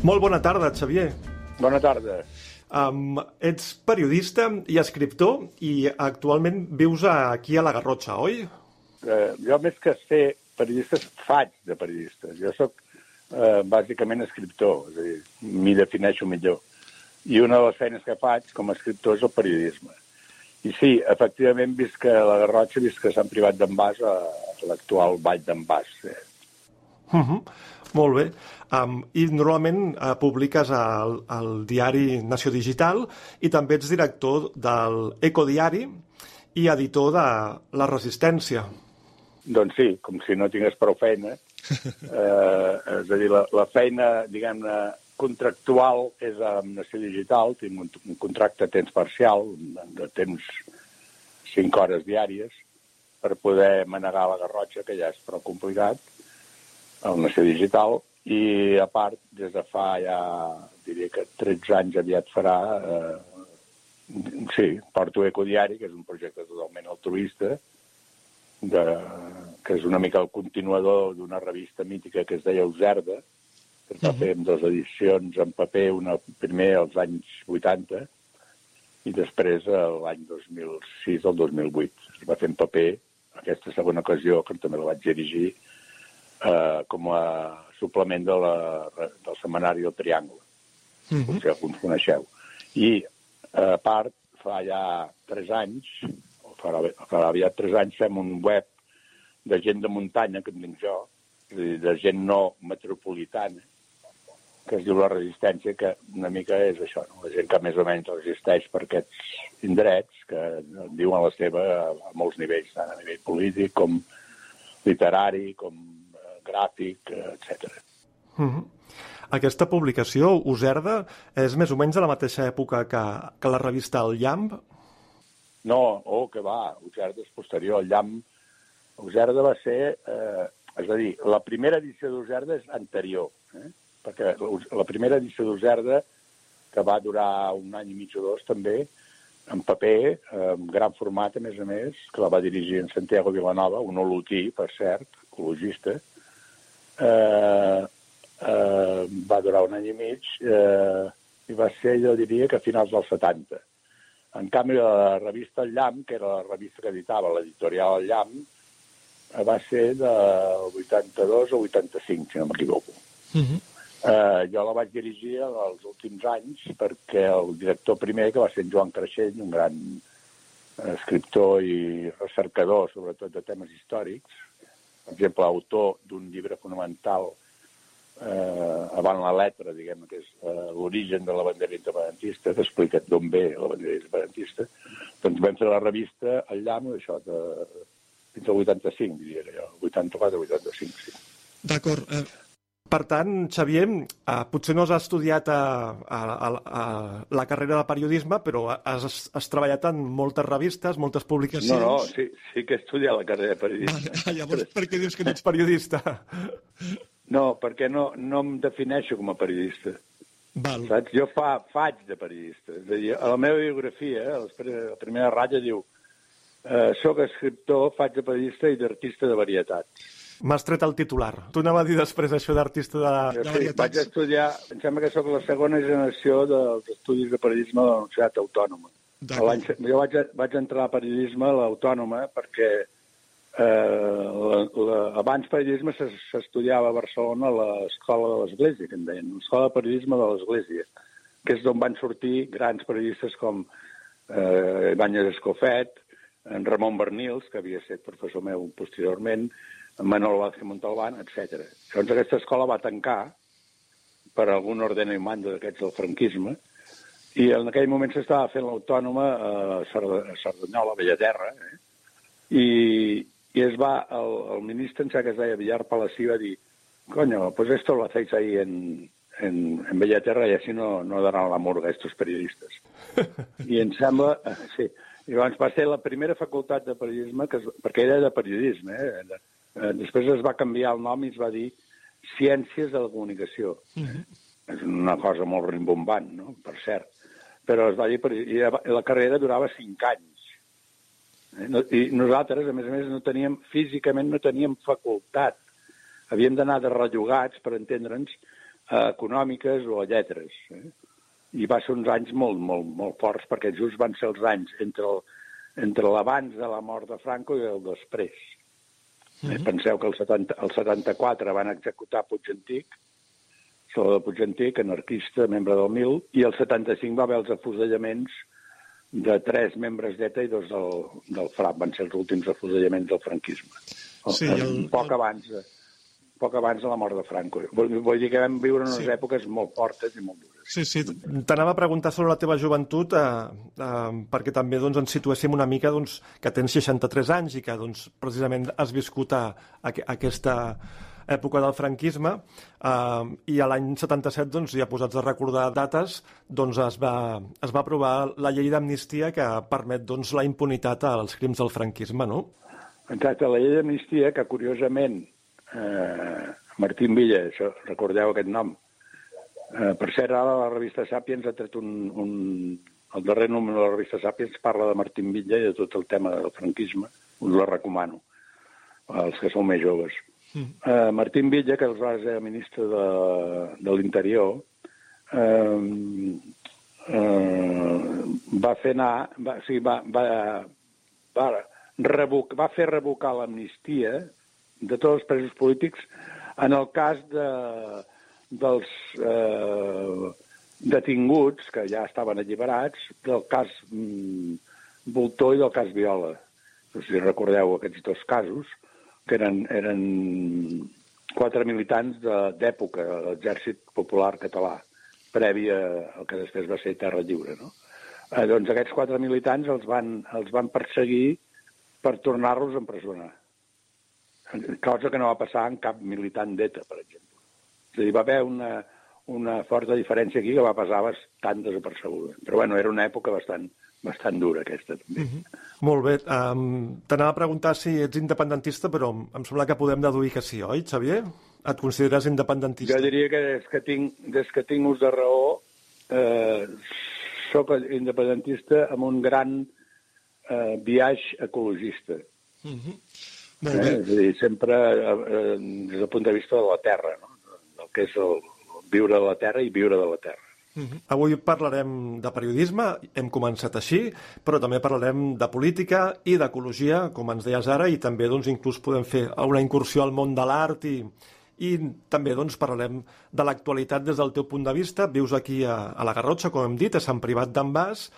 Molt bona tarda, Xavier. Bona tarda. Um, ets periodista i escriptor i actualment vius aquí a la Garrotxa, oi? Uh, jo més que ser periodista faig de periodista. Jo sóc uh, bàsicament escriptor, és a dir, m'hi defineixo millor. I una de les feines que faig com a escriptor és el periodisme. I sí, efectivament, visc a la Garrotxa, visc a Sant Privat d'en Bas, a l'actual Vall d'en Bas. Eh? Uh -huh. Molt bé. Um, I normalment uh, publiques al, al diari Nació Digital i també ets director del Ecodiari i editor de La Resistència. Doncs sí, com si no tingués prou feina. eh, és a dir, la, la feina, diguem-ne, contractual és amb Nació Digital, tinc un, un contracte a temps parcial, de temps 5 hores diàries, per poder manegar la Garrotxa, que ja és prou complicat, al Nació Digital, i a part, des de fa ja, diria que 13 anys aviat farà, eh, sí, porto Ecodiari, que és un projecte totalment altruista, de, que és una mica el continuador d'una revista mítica que es deia Userda, que es va fer amb dues edicions en paper, una primer als anys 80 i després l'any 2006 al 2008. Es va fer en paper aquesta segona ocasió, que també la vaig dirigir, eh, com a suplement de la, del setmanari del Triangle, uh -huh. potser alguns coneixeu. I, a part, fa ja tres anys, o farà, farà aviat tres anys, fem un web de gent de muntanya, que en dic jo, de gent no metropolitana, que es diu La Resistència, que una mica és això, no? la gent que més o menys resisteix per aquests indrets, que diuen la seva a molts nivells, tant a nivell polític com literari, com gràfic, etc. Uh -huh. Aquesta publicació, Userda, és més o menys de la mateixa època que, que la revista El Llamp? No, oh, que va, Userda és posterior. El Llamp, Userda va ser... Eh, és a dir, la primera edició d'Userda és anterior, eh? perquè la primera edició d'Userda, que va durar un any i mig o dos també, en paper, en gran format, a més a més, que la va dirigir en Santiago Vilanova, un olotí, per cert, ecologista, eh, eh, va durar un any i mig eh, i va ser, jo diria, que a finals dels 70. En canvi, la revista El Llamp, que era la revista que editava l'editorial El Llamp, eh, va ser del 82 o 85, si no m'equivoco. Uh -huh. eh, jo la vaig dirigir els últims anys perquè el director primer, que va ser en Joan Creixell, un gran escriptor i recercador, sobretot de temes històrics, per exemple, autor d'un llibre fonamental eh, avant la letra, diguem que és eh, l'origen de la bandera independentista, que explica d'on ve la bandera independentista, doncs vam fer la revista al llamp, això, de, fins al 85, diria jo, 84-85, sí. D'acord. Eh, per tant, Xavier, eh, potser no has estudiat a, a, a, a la carrera de periodisme, però has, has treballat en moltes revistes, moltes publicacions... No, no, sí, sí que he estudiat la carrera de periodisme. Ah, llavors, per què dius que no ets periodista? No, perquè no, no em defineixo com a periodista. Val. Saps? Jo fa, faig de periodista. És a dir, a la meva biografia, a la primera ratlla diu eh, soc escriptor, faig de periodista i d'artista de varietats. M'has tret el titular. Tu anava a dir després això d'artista de... Jo, sí, vaig estudiar, em sembla que sóc la segona generació dels estudis de periodisme de la Universitat Autònoma. Jo vaig, vaig entrar a periodisme a l'Autònoma perquè eh, la, la, abans periodisme s'estudiava a Barcelona a l'Escola de l'Església, que en deien, l'Escola de Periodisme de l'Església, que és d'on van sortir grans periodistes com eh, Ibáñez Escofet, en Ramon Bernils, que havia estat professor meu posteriorment, Manol Vázquez Montalbán, etc. Llavors aquesta escola va tancar per algun ordena i mando d'aquests del franquisme i en aquell moment s'estava fent l'autònoma a Cerdanyola, a Bellaterra, eh? I, i es va, el, el ministre, em que es deia Villar Palací, va dir coño, pues esto lo hacéis ahí en, en, en Bellaterra y así no, no daran la morga estos periodistes. I em sembla... Sí, i llavors va ser la primera facultat de periodisme, que es, perquè era de periodisme, eh? Eh, després es va canviar el nom i es va dir Ciències de la Comunicació. Uh -huh. És una cosa molt rimbombant, no? per cert. Però es va dir... I la carrera durava cinc anys. Eh? I nosaltres, a més a més, no teníem, físicament no teníem facultat. Havíem d'anar de rellogats, per entendre'ns, a econòmiques o a lletres. Eh? I va ser uns anys molt, molt, molt forts, perquè just van ser els anys entre el, entre l'abans de la mort de Franco i el després. Uh -huh. Penseu que el, 70, el 74 van executar Puig Antic, Salvador Puig Antic, anarquista, membre del MIL, i el 75 va haver els afusellaments de tres membres d'ETA i dos del, del FRAP. Van ser els últims afusellaments del franquisme. Sí, el, poc abans de, poc abans de la mort de Franco. Vull, vull dir que vam viure unes sí. èpoques molt fortes i molt dures. Sí, sí. T'anava a preguntar sobre la teva joventut eh, eh, perquè també doncs, ens situéssim una mica doncs, que tens 63 anys i que doncs, precisament has viscut a, a, a aquesta època del franquisme eh, i a l'any 77, doncs, ja posats a recordar dates, doncs es va, es va aprovar la llei d'amnistia que permet doncs, la impunitat als crims del franquisme, no? Exacte, la llei d'amnistia que curiosament eh, Martín Villa, això, recordeu aquest nom, Eh, per cert, ara la revista Sàpiens ha tret un, un... El darrer número de la revista Sàpiens parla de Martín Villa i de tot el tema del franquisme. Us la recomano, als que sou més joves. Mm. Uh, Martín Villa, que va ser ministre de, de l'Interior, uh, uh, va fer anar... Va, sigui, va, va, va, revoc, va fer revocar l'amnistia de tots els presos polítics en el cas de, dels eh, detinguts, que ja estaven alliberats, del cas mm, Voltor i del cas Viola. No sé si recordeu aquests dos casos, que eren, eren quatre militants d'època de, l'exèrcit popular català, previ al que després va ser Terra Lliure. No? Eh, doncs aquests quatre militants els van, els van perseguir per tornar-los a empresonar. Cosa que no va passar en cap militant d'ETA, per exemple. És a dir, va haver una, una forta diferència aquí que va passar bastant desapercebuda. Però bueno, era una època bastant, bastant dura aquesta també. Mm -hmm. Molt bé. Um, T'anava a preguntar si ets independentista, però em sembla que podem deduir que sí, oi, Xavier? Et consideres independentista? Jo diria que des que tinc, des que tinc ús de raó eh, sóc independentista amb un gran eh, viatge ecologista. Mm -hmm. Molt bé. Eh? És dir, sempre eh, des del punt de vista de la terra, no? que és el viure de la terra i viure de la terra. Uh -huh. Avui parlarem de periodisme, hem començat així, però també parlarem de política i d'ecologia, com ens deies ara, i també doncs, inclús podem fer una incursió al món de l'art i, i també doncs, parlarem de l'actualitat des del teu punt de vista. Vius aquí a, a la Garrotxa, com hem dit, a Sant Privat d'en Bas,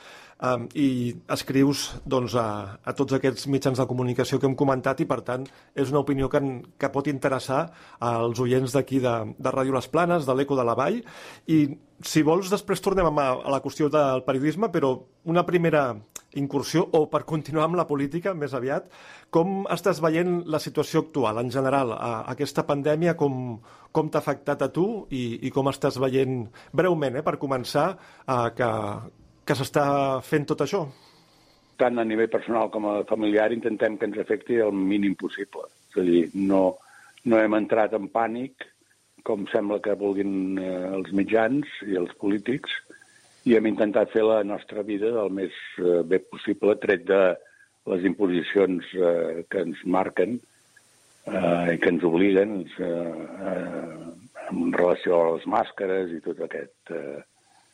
um, i escrius doncs, a, a tots aquests mitjans de comunicació que hem comentat i, per tant, és una opinió que, que pot interessar als oients d'aquí de, de Ràdio Les Planes, de l'Eco de la Vall, i si vols, després tornem a, a la qüestió del periodisme, però una primera incursió, o per continuar amb la política, més aviat, com estàs veient la situació actual, en general, a, a aquesta pandèmia, com, com t'ha afectat a tu? I, i com estàs veient, breument, eh, per començar, eh, que, que s'està fent tot això? Tant a nivell personal com a familiar intentem que ens afecti el mínim possible. És a dir, no, no hem entrat en pànic, com sembla que vulguin eh, els mitjans i els polítics, i hem intentat fer la nostra vida del més eh, bé possible, tret de les imposicions eh, que ens marquen eh, i que ens obliguen eh, eh, en relació a les màscares i tot aquest... Eh,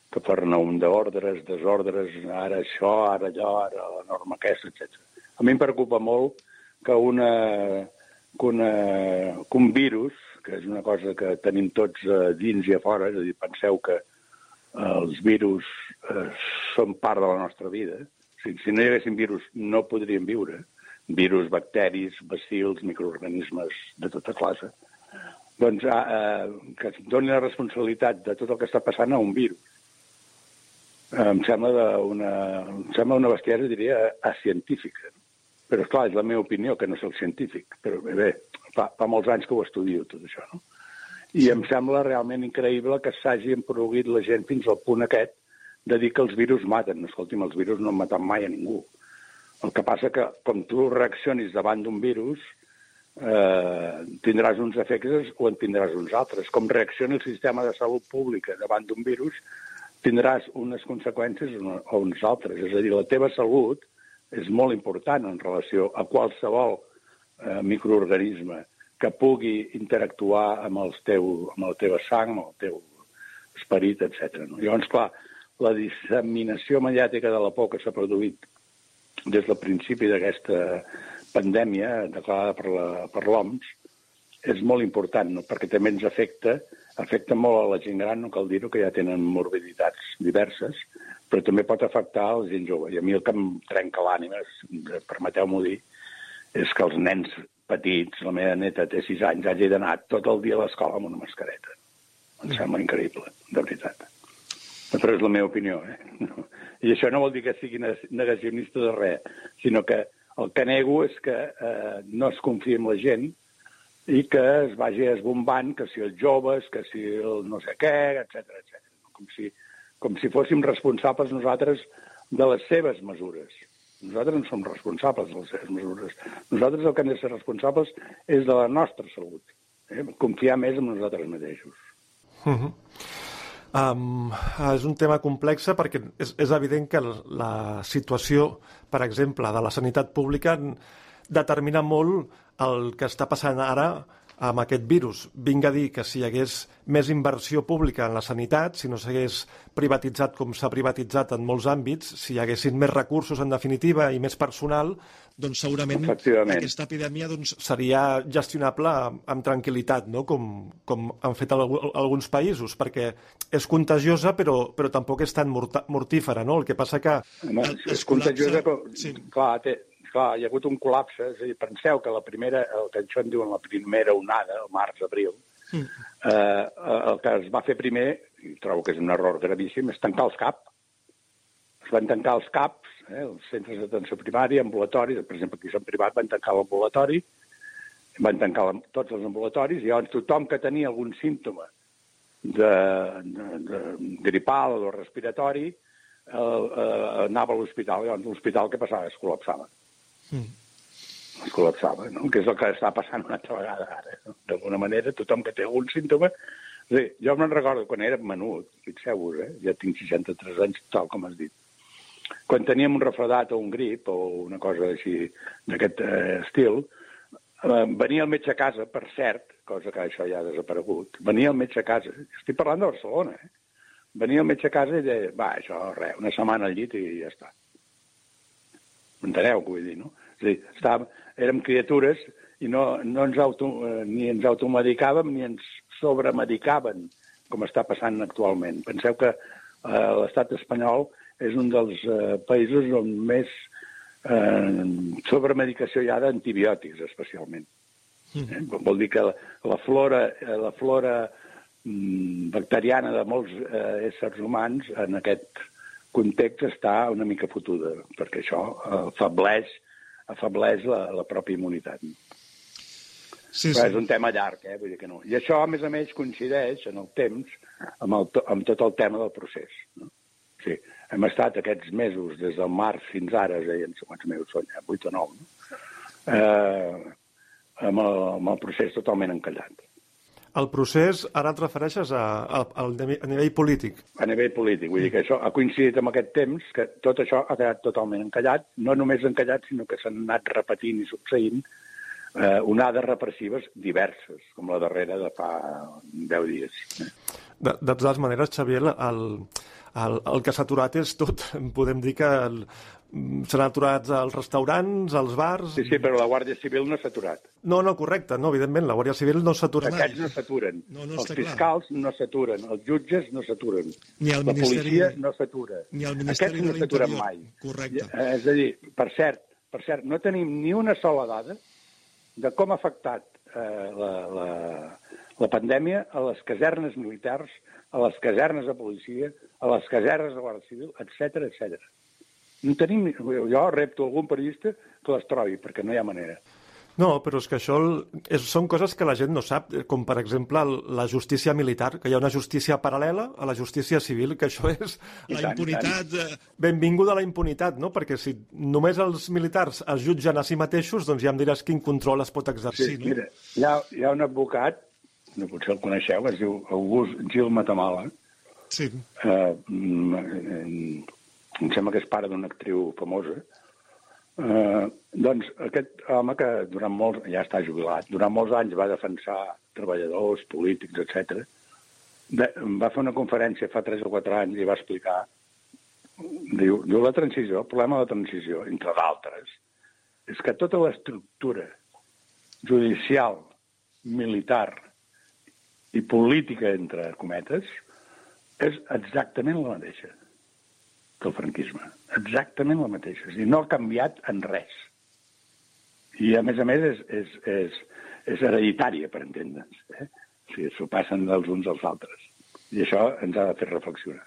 que un d'ordres, desordres, ara això, ara allò, ara la norma aquesta, etc. A mi em preocupa molt que, una, que, una, que un virus, que és una cosa que tenim tots a dins i a fora, és a dir, penseu que eh, els virus eh, són part de la nostra vida. Si, si no hi haguessin virus no podríem viure. Virus, bacteris, bacils, microorganismes de tota classe. Doncs eh, eh que doni la responsabilitat de tot el que està passant a un virus em sembla una, em sembla una bestiesa, diria, acientífica. Però, clar, és la meva opinió, que no soc científic. Però bé, bé fa, fa molts anys que ho estudio, tot això, no? I sí. em sembla realment increïble que s'hagi emproguit la gent fins al punt aquest de dir que els virus maten. Escolti'm, els virus no han matat mai a ningú. El que passa que, com tu reaccionis davant d'un virus, eh, tindràs uns efectes o en tindràs uns altres. Com reacciona el sistema de salut pública davant d'un virus, tindràs unes conseqüències o uns altres. És a dir, la teva salut és molt important en relació a qualsevol eh, microorganisme que pugui interactuar amb, els teu, amb la teva sang, amb el teu esperit, etc. No? Llavors, clar, la disseminació mediàtica de la por que s'ha produït des del principi d'aquesta pandèmia declarada per l'OMS és molt important, no? perquè també ens afecta afecta molt a la gent gran, no cal dir-ho, que ja tenen morbiditats diverses, però també pot afectar la gent jove. I a mi el que em trenca l'ànima, permeteu-m'ho dir, és que els nens petits, la meva neta té 6 anys, hagi d'anar tot el dia a l'escola amb una mascareta. Em sembla increïble, de veritat. Però és la meva opinió, eh? I això no vol dir que sigui negacionista de res, sinó que el que nego és que eh, no es confia en la gent, i que es vagi esbombant que si els joves, que si el no sé què, etc etc. Com si, com si fóssim responsables nosaltres de les seves mesures. Nosaltres no som responsables de les seves mesures. Nosaltres el que hem de ser responsables és de la nostra salut. Eh? Confiar més en nosaltres mateixos. Uh -huh. Um, és un tema complex perquè és, és evident que la situació, per exemple, de la sanitat pública determina molt el que està passant ara amb aquest virus. Vinc a dir que si hi hagués més inversió pública en la sanitat, si no s'hagués privatitzat com s'ha privatitzat en molts àmbits, si hi haguessin més recursos, en definitiva, i més personal, doncs segurament aquesta epidèmia doncs, seria gestionable amb, tranquil·litat, no? com, com han fet alguns països, perquè és contagiosa però, però tampoc és tan mortífera. No? El que passa que... Home, és contagiosa, però, sí. clar, té, clar, hi ha hagut un col·lapse, és a dir, penseu que la primera, el que això en diuen la primera onada, el març-abril, mm. eh, el que es va fer primer, i trobo que és un error gravíssim, és tancar els CAP. Es van tancar els CAPs, eh, els centres d'atenció primària, ambulatoris, per exemple, aquí són privat, van tancar l'ambulatori, van tancar la, tots els ambulatoris, i llavors tothom que tenia algun símptoma de, de, de gripal o respiratori eh, eh, anava a l'hospital, llavors l'hospital que passava? Es col·lapsava. Mm. Es col·lapsava, no? que és el que està passant una altra vegada ara. No? D'alguna manera, tothom que té algun símptoma... Sí, jo me'n recordo quan era menut, fixeu-vos, eh? ja tinc 63 anys, tal com has dit. Quan teníem un refredat o un grip o una cosa així d'aquest eh, estil, eh, venia el metge a casa, per cert, cosa que això ja ha desaparegut, venia el metge a casa, estic parlant de Barcelona, eh? venia el metge a casa i deia, va, això, res, una setmana al llit i ja està. Enteneu què vull dir, no? Dir, estàvem, érem criatures i no, no ens auto, eh, ni ens automedicàvem ni ens sobremedicaven, com està passant actualment. Penseu que eh, l'estat espanyol és un dels eh, països on més eh, sobremedicació hi ha d'antibiòtics, especialment. Mm. Eh? Vol dir que la, la flora, eh, la flora mm, bacteriana de molts eh, éssers humans en aquest context està una mica fotuda, perquè això eh, afableix, afableix la, la pròpia immunitat. Sí, Però sí. és un tema llarg, eh? Vull dir que no. I això, a més a més, coincideix en el temps amb, el, amb tot el tema del procés. No? Sí, hem estat aquests mesos, des del març fins ara, es deien, quants mesos són ja, 8 o 9, no? eh, amb, el, amb el procés totalment encallat. El procés, ara et refereixes a, a, a, a nivell polític? A nivell polític, vull dir que això ha coincidit amb aquest temps, que tot això ha quedat totalment encallat, no només encallat, sinó que s'han anat repetint i succeint eh, onades repressives diverses, com la darrera de fa 10 dies. De, de totes maneres, Xavier, el, el, el que s'ha aturat és tot. Podem dir que s'han aturat els restaurants, els bars... Sí, sí, però la Guàrdia Civil no s'ha aturat. No, no, correcte, no, evidentment, la Guàrdia Civil no s'atura mai. Aquests no s'aturen. No, no els fiscals clar. no s'aturen, els jutges no s'aturen. Ni el la Ministeri... policia no s'atura. Ni el Ministeri Aquests no s'aturen mai. Correcte. Eh, és a dir, per cert, per cert, no tenim ni una sola dada de com ha afectat eh, la, la, la pandèmia a les casernes militars, a les casernes de policia, a les casernes de Guàrdia Civil, etc etc. No tenim... Jo repto algun periodista que les trobi, perquè no hi ha manera. No, però és que això és, són coses que la gent no sap, com per exemple la justícia militar, que hi ha una justícia paral·lela a la justícia civil, que això és... La tant, impunitat... Tant. Eh, benvinguda a la impunitat, no? Perquè si només els militars es jutgen a si mateixos, doncs ja em diràs quin control es pot exercir, sí, no? Mira, hi ha, hi ha un advocat, no potser el coneixeu, es diu August Gil Matamala, sí. eh, mm, em sembla que és pare d'una actriu famosa, eh, doncs aquest home que durant molts, ja està jubilat, durant molts anys va defensar treballadors, polítics, etc. va fer una conferència fa 3 o 4 anys i va explicar, diu, diu la transició, el problema de la transició, entre d'altres, és que tota l'estructura judicial, militar i política, entre cometes, és exactament la mateixa que el franquisme. Exactament la mateixa. És a dir, no ha canviat en res. I, a més a més, és, és, és, és hereditària, per entendre'ns. Eh? O sigui, s'ho passen dels uns als altres. I això ens ha de fer reflexionar.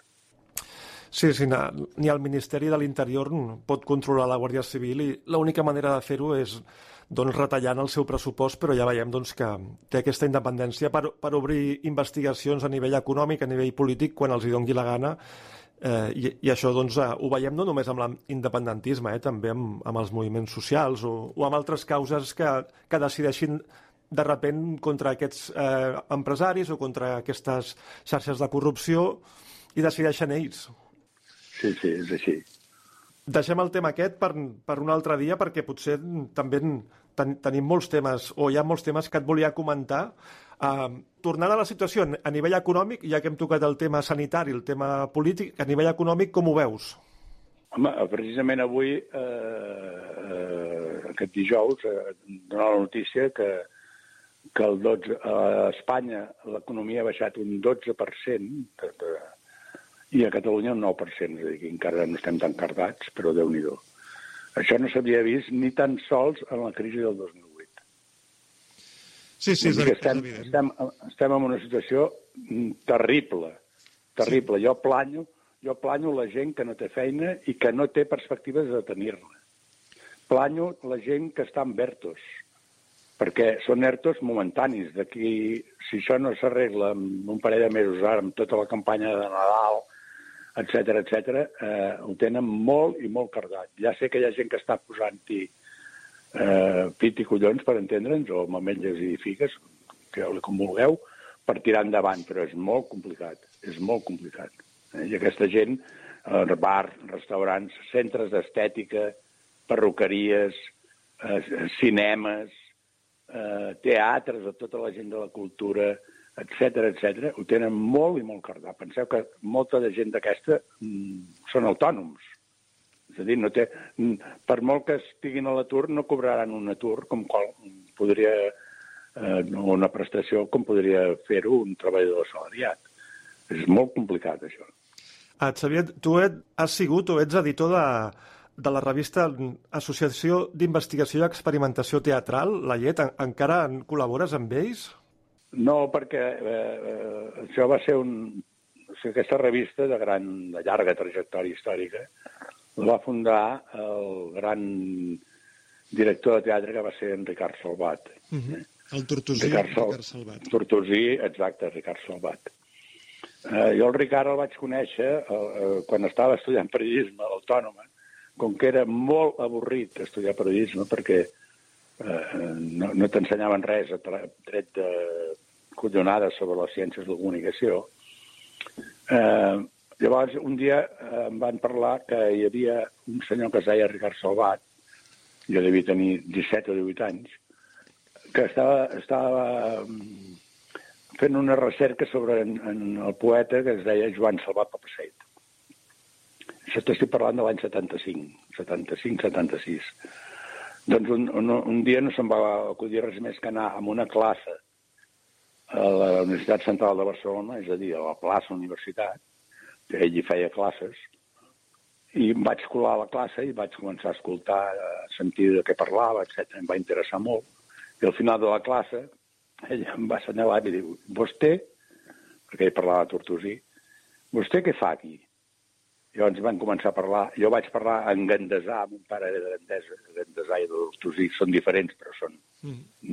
Sí, sí, ni el Ministeri de l'Interior pot controlar la Guàrdia Civil i l'única manera de fer-ho és doncs, retallant el seu pressupost, però ja veiem doncs, que té aquesta independència per, per obrir investigacions a nivell econòmic, a nivell polític, quan els hi dongui la gana, Eh, i, I això doncs, eh, ho veiem no només amb l'independentisme, eh, també amb, amb els moviments socials o, o amb altres causes que, que decideixin de repent contra aquests eh, empresaris o contra aquestes xarxes de corrupció i decideixen ells. Sí, sí, és així. Deixem el tema aquest per, per un altre dia perquè potser també ten, tenim molts temes o hi ha molts temes que et volia comentar Uh, tornant a la situació a nivell econòmic, ja que hem tocat el tema sanitari, el tema polític, a nivell econòmic com ho veus? Home, precisament avui, eh, eh, aquest dijous, eh, dona la notícia que, que el 12, a Espanya l'economia ha baixat un 12%, de, de, i a Catalunya un 9%, és a dir, que encara no estem tan cardats, però déu nhi Això no s'havia vist ni tan sols en la crisi del 2008. Sí, sí, és, que estem, és estem, estem en una situació terrible, terrible. Sí. Jo planyo, jo planyo la gent que no té feina i que no té perspectives de tenir-la. Planyo la gent que està en ERTOs, perquè són ERTOs momentanis. D'aquí, si això no s'arregla en un parell de mesos ara, amb tota la campanya de Nadal, etc etc, eh, ho tenen molt i molt cardat. Ja sé que hi ha gent que està posant-hi eh, pit i collons, per entendre'ns, o mamelles i figues, que com vulgueu, per tirar endavant, però és molt complicat, és molt complicat. Eh? I aquesta gent, eh, bars, restaurants, centres d'estètica, perruqueries, eh, cinemes, eh, teatres, de tota la gent de la cultura, etc etc, ho tenen molt i molt cardat. Penseu que molta de gent d'aquesta mm, són autònoms, és a dir, no té, per molt que estiguin a l'atur, no cobraran un atur com, qual, podria eh, una prestació com podria fer-ho un treballador assalariat. És molt complicat, això. Ah, Xavier, tu et, has sigut o ets editor de, de la revista Associació d'Investigació i Experimentació Teatral, la Llet. En, encara en col·labores amb ells? No, perquè eh, eh, això va ser un... O sigui, aquesta revista de, gran, de llarga trajectòria històrica va fundar el gran director de teatre que va ser en Ricard Salvat. Uh -huh. eh? El Tortosí, Ricard, Sal... Ricard Salvat. Tortosí, exacte, Ricard Salvat. Eh, jo el Ricard el vaig conèixer eh, eh, quan estava estudiant periodisme a l'Autònoma, com que era molt avorrit estudiar periodisme perquè eh, no, no t'ensenyaven res a tret de collonades sobre les ciències de la comunicació. Eh, llavors, un dia eh, em van parlar que hi havia un senyor que es deia Ricard Salvat, jo devia tenir 17 o 18 anys, que estava, estava mm, fent una recerca sobre en, en el poeta que es deia Joan Salvat Papaseit. Això t'estic parlant de l'any 75, 75-76. Doncs un, un, un dia no se'n va acudir res més que anar a una classe a la Universitat Central de Barcelona, és a dir, a la plaça Universitat, ell hi feia classes, i em vaig colar a la classe i vaig començar a escoltar, a sentir de què parlava, etc. Em va interessar molt. I al final de la classe, ell em va assenyalar i em diu, vostè, perquè ell parlava tortosí, vostè què fa aquí? Llavors van començar a parlar. Jo vaig parlar en gandesà, amb un pare de Gandesa, Gandesà i de Tortosí són diferents, però són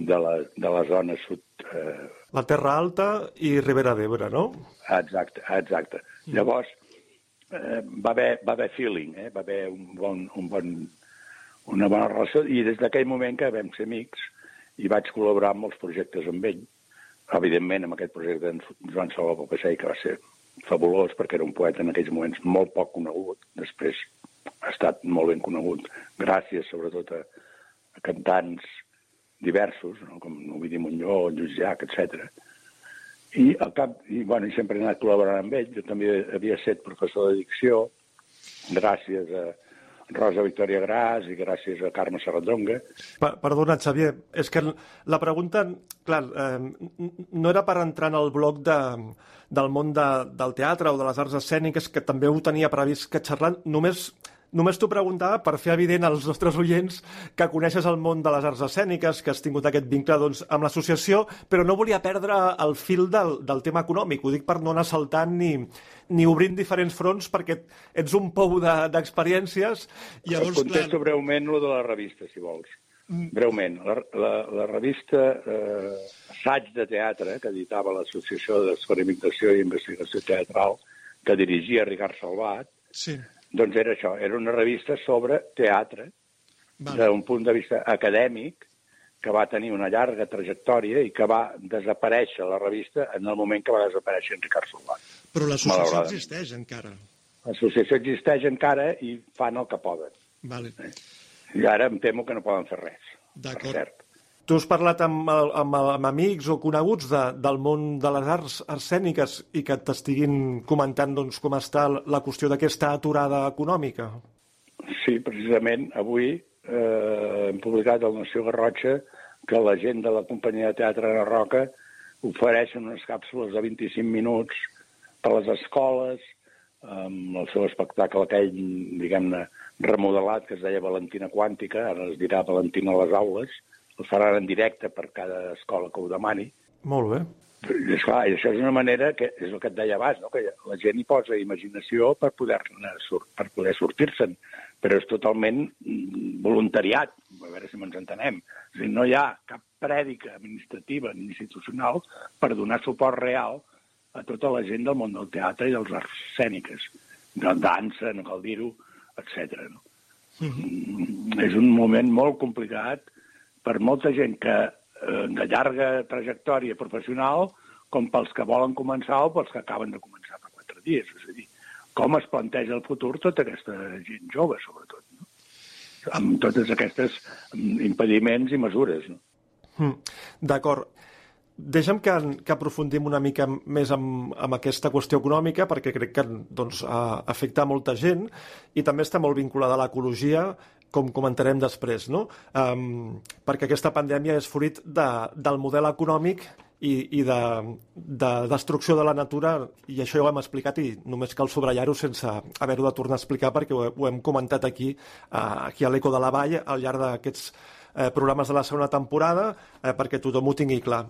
de la, de la zona sud... Eh... La Terra Alta i Ribera d'Ebre, no? Exacte, exacte. Llavors, eh, va, haver, va haver feeling, eh? va haver un bon, un bon, una bona relació, i des d'aquell moment que vam ser amics i vaig col·laborar amb molts projectes amb ell, evidentment amb aquest projecte de Joan Salva Papasei, que va ser fabulós perquè era un poeta en aquells moments molt poc conegut, després ha estat molt ben conegut, gràcies sobretot a, a cantants diversos, no? com Ovidi Montlló, Lluís Llach, etc. I al cap, i, bueno, i sempre he anat col·laborant amb ell, jo també havia estat professor de dicció, gràcies a, Rosa Victòria Gras i gràcies a Carme Serradonga. Pa perdona, Xavier, és que la pregunta, clar, eh, no era per entrar en el bloc de, del món de, del teatre o de les arts escèniques, que també ho tenia previst que xerrant, només Només t'ho preguntava per fer evident als nostres oients que coneixes el món de les arts escèniques, que has tingut aquest vincle doncs, amb l'associació, però no volia perdre el fil del, del tema econòmic. Ho dic per no anar saltant ni, ni obrint diferents fronts, perquè ets un pou d'experiències. De, Llavors, Et contesto clar... breument lo de la revista, si vols. Mm. Breument. La, la, la revista eh, Assaig de Teatre, que editava l'Associació d'Experimentació i Investigació Teatral, que dirigia Ricard Salvat, sí doncs era això, era una revista sobre teatre, vale. d'un punt de vista acadèmic, que va tenir una llarga trajectòria i que va desaparèixer la revista en el moment que va desaparèixer en Ricard Solvat. Però l'associació existeix encara. L'associació existeix encara i fan el que poden. Vale. I ara em temo que no poden fer res. D'acord. Tu has parlat amb, amb, amb amics o coneguts de, del món de les arts escèniques i que t'estiguin comentant doncs, com està la qüestió d'aquesta aturada econòmica? Sí, precisament avui eh, hem publicat al Nació Garrotxa que la gent de la companyia de teatre de Roca ofereixen unes càpsules de 25 minuts per a les escoles, amb el seu espectacle aquell, diguem-ne, remodelat, que es deia Valentina Quàntica, ara es dirà Valentina a les aules, el faran en directe per cada escola que ho demani. Molt bé. I, esclar, i això és una manera que, és el que et deia abans, no? que la gent hi posa imaginació per poder, per poder sortir-se'n, però és totalment mm, voluntariat, a veure si ens entenem. És dir, no hi ha cap prèdica administrativa ni institucional per donar suport real a tota la gent del món del teatre i dels arts escèniques, de dansa, no cal dir-ho, etc. No? Mm -hmm. És un moment molt complicat per molta gent que eh, de llarga trajectòria professional com pels que volen començar o pels que acaben de començar fa quatre dies. És a dir, com es planteja el futur tota aquesta gent jove, sobretot, no? amb totes aquestes mm, impediments i mesures. No? Mm, D'acord. Deixa'm que, que aprofundim una mica més amb, amb aquesta qüestió econòmica, perquè crec que doncs, afecta molta gent i també està molt vinculada a l'ecologia com comentarem després, no? Um, perquè aquesta pandèmia és fruit de, del model econòmic i, i de, de destrucció de la natura, i això ja ho hem explicat i només cal subratllar-ho sense haver-ho de tornar a explicar perquè ho, ho hem comentat aquí, uh, aquí a l'Eco de la Vall al llarg d'aquests eh, programes de la segona temporada eh, perquè tothom ho tingui clar.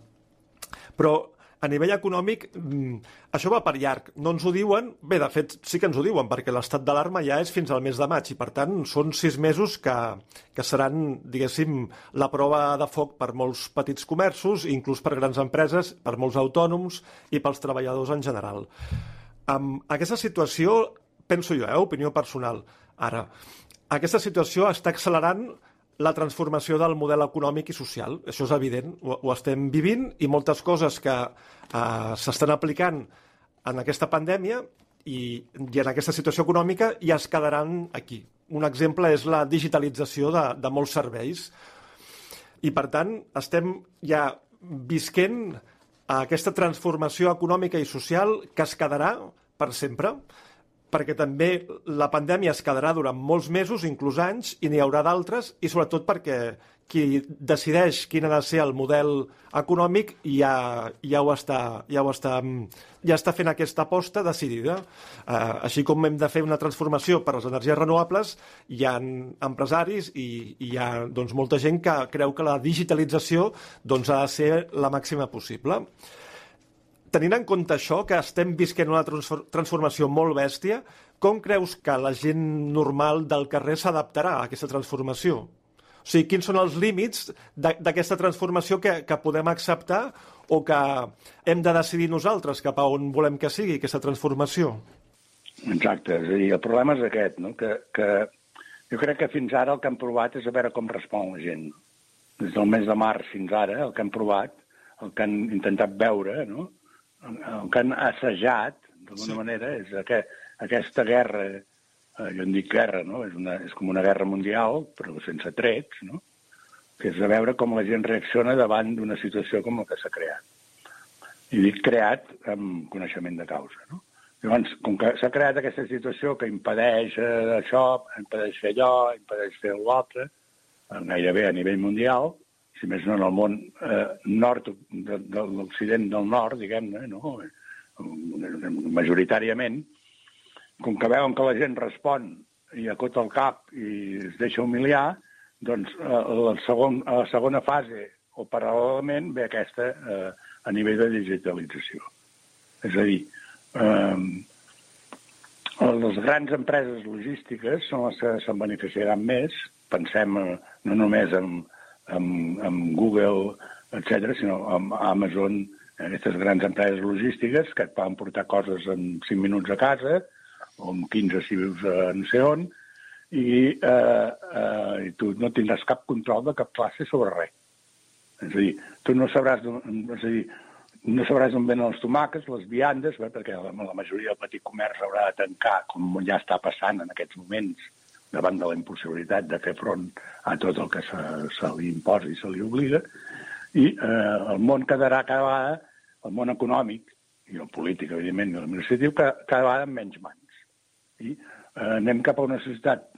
Però a nivell econòmic, mm, això va per llarg. No ens ho diuen, bé, de fet, sí que ens ho diuen, perquè l'estat d'alarma ja és fins al mes de maig, i per tant són sis mesos que, que seran, diguéssim, la prova de foc per molts petits comerços, inclús per grans empreses, per molts autònoms i pels treballadors en general. Amb aquesta situació, penso jo, eh, opinió personal, ara, aquesta situació està accelerant la transformació del model econòmic i social. Això és evident, ho, ho estem vivint i moltes coses que eh, s'estan aplicant en aquesta pandèmia i, i en aquesta situació econòmica ja es quedaran aquí. Un exemple és la digitalització de, de molts serveis. I, per tant, estem ja visquent aquesta transformació econòmica i social que es quedarà per sempre perquè també la pandèmia es quedarà durant molts mesos, inclús anys, i n'hi haurà d'altres, i sobretot perquè qui decideix quin ha de ser el model econòmic ja, ja, ho, està, ja, ho està, ja està fent aquesta aposta decidida. Uh, així com hem de fer una transformació per les energies renovables, hi ha empresaris i, i hi ha doncs, molta gent que creu que la digitalització doncs, ha de ser la màxima possible tenint en compte això, que estem visquent una transformació molt bèstia, com creus que la gent normal del carrer s'adaptarà a aquesta transformació? O sigui, quins són els límits d'aquesta transformació que, que podem acceptar o que hem de decidir nosaltres cap a on volem que sigui aquesta transformació? Exacte, és a dir, el problema és aquest, no? que, que jo crec que fins ara el que hem provat és a veure com respon la gent. Des del mes de març fins ara, el que hem provat, el que han intentat veure, no? El que han assajat, d'alguna sí. manera, és que aquesta guerra, eh, jo en dic guerra, no? és, una, és com una guerra mundial, però sense trets, no? que és a veure com la gent reacciona davant d'una situació com la que s'ha creat. I dic creat amb coneixement de causa. No? Llavors, com que s'ha creat aquesta situació que impedeix eh, això, impedeix fer allò, impedeix fer l'altre, gairebé a nivell mundial, si més no en el món eh, nord de, de l'Occident del nord, diguem-ne, no? majoritàriament, com que veuen que la gent respon i acota el cap i es deixa humiliar, doncs eh, la, segon, la segona fase o paral·lelament ve aquesta eh, a nivell de digitalització. És a dir, eh, les grans empreses logístiques són les que se'n beneficiaran més, pensem eh, no només en, amb, amb Google, etc, sinó amb Amazon, aquestes grans empreses logístiques que et poden portar coses en 5 minuts a casa, o en 15 si vius a no sé on, i, eh, eh, i tu no tindràs cap control de cap classe sobre res. És a dir, tu no sabràs, és a dir, no sabràs on venen els tomàquets, les viandes, bé, perquè la, la majoria del petit comerç haurà de tancar, com ja està passant en aquests moments, davant de la impossibilitat de fer front a tot el que se, se li imposa i se li obliga, i eh, el món quedarà cada vegada, el món econòmic i el polític, evidentment, i l'administratiu, cada vegada amb menys mans. I eh, anem cap a una societat,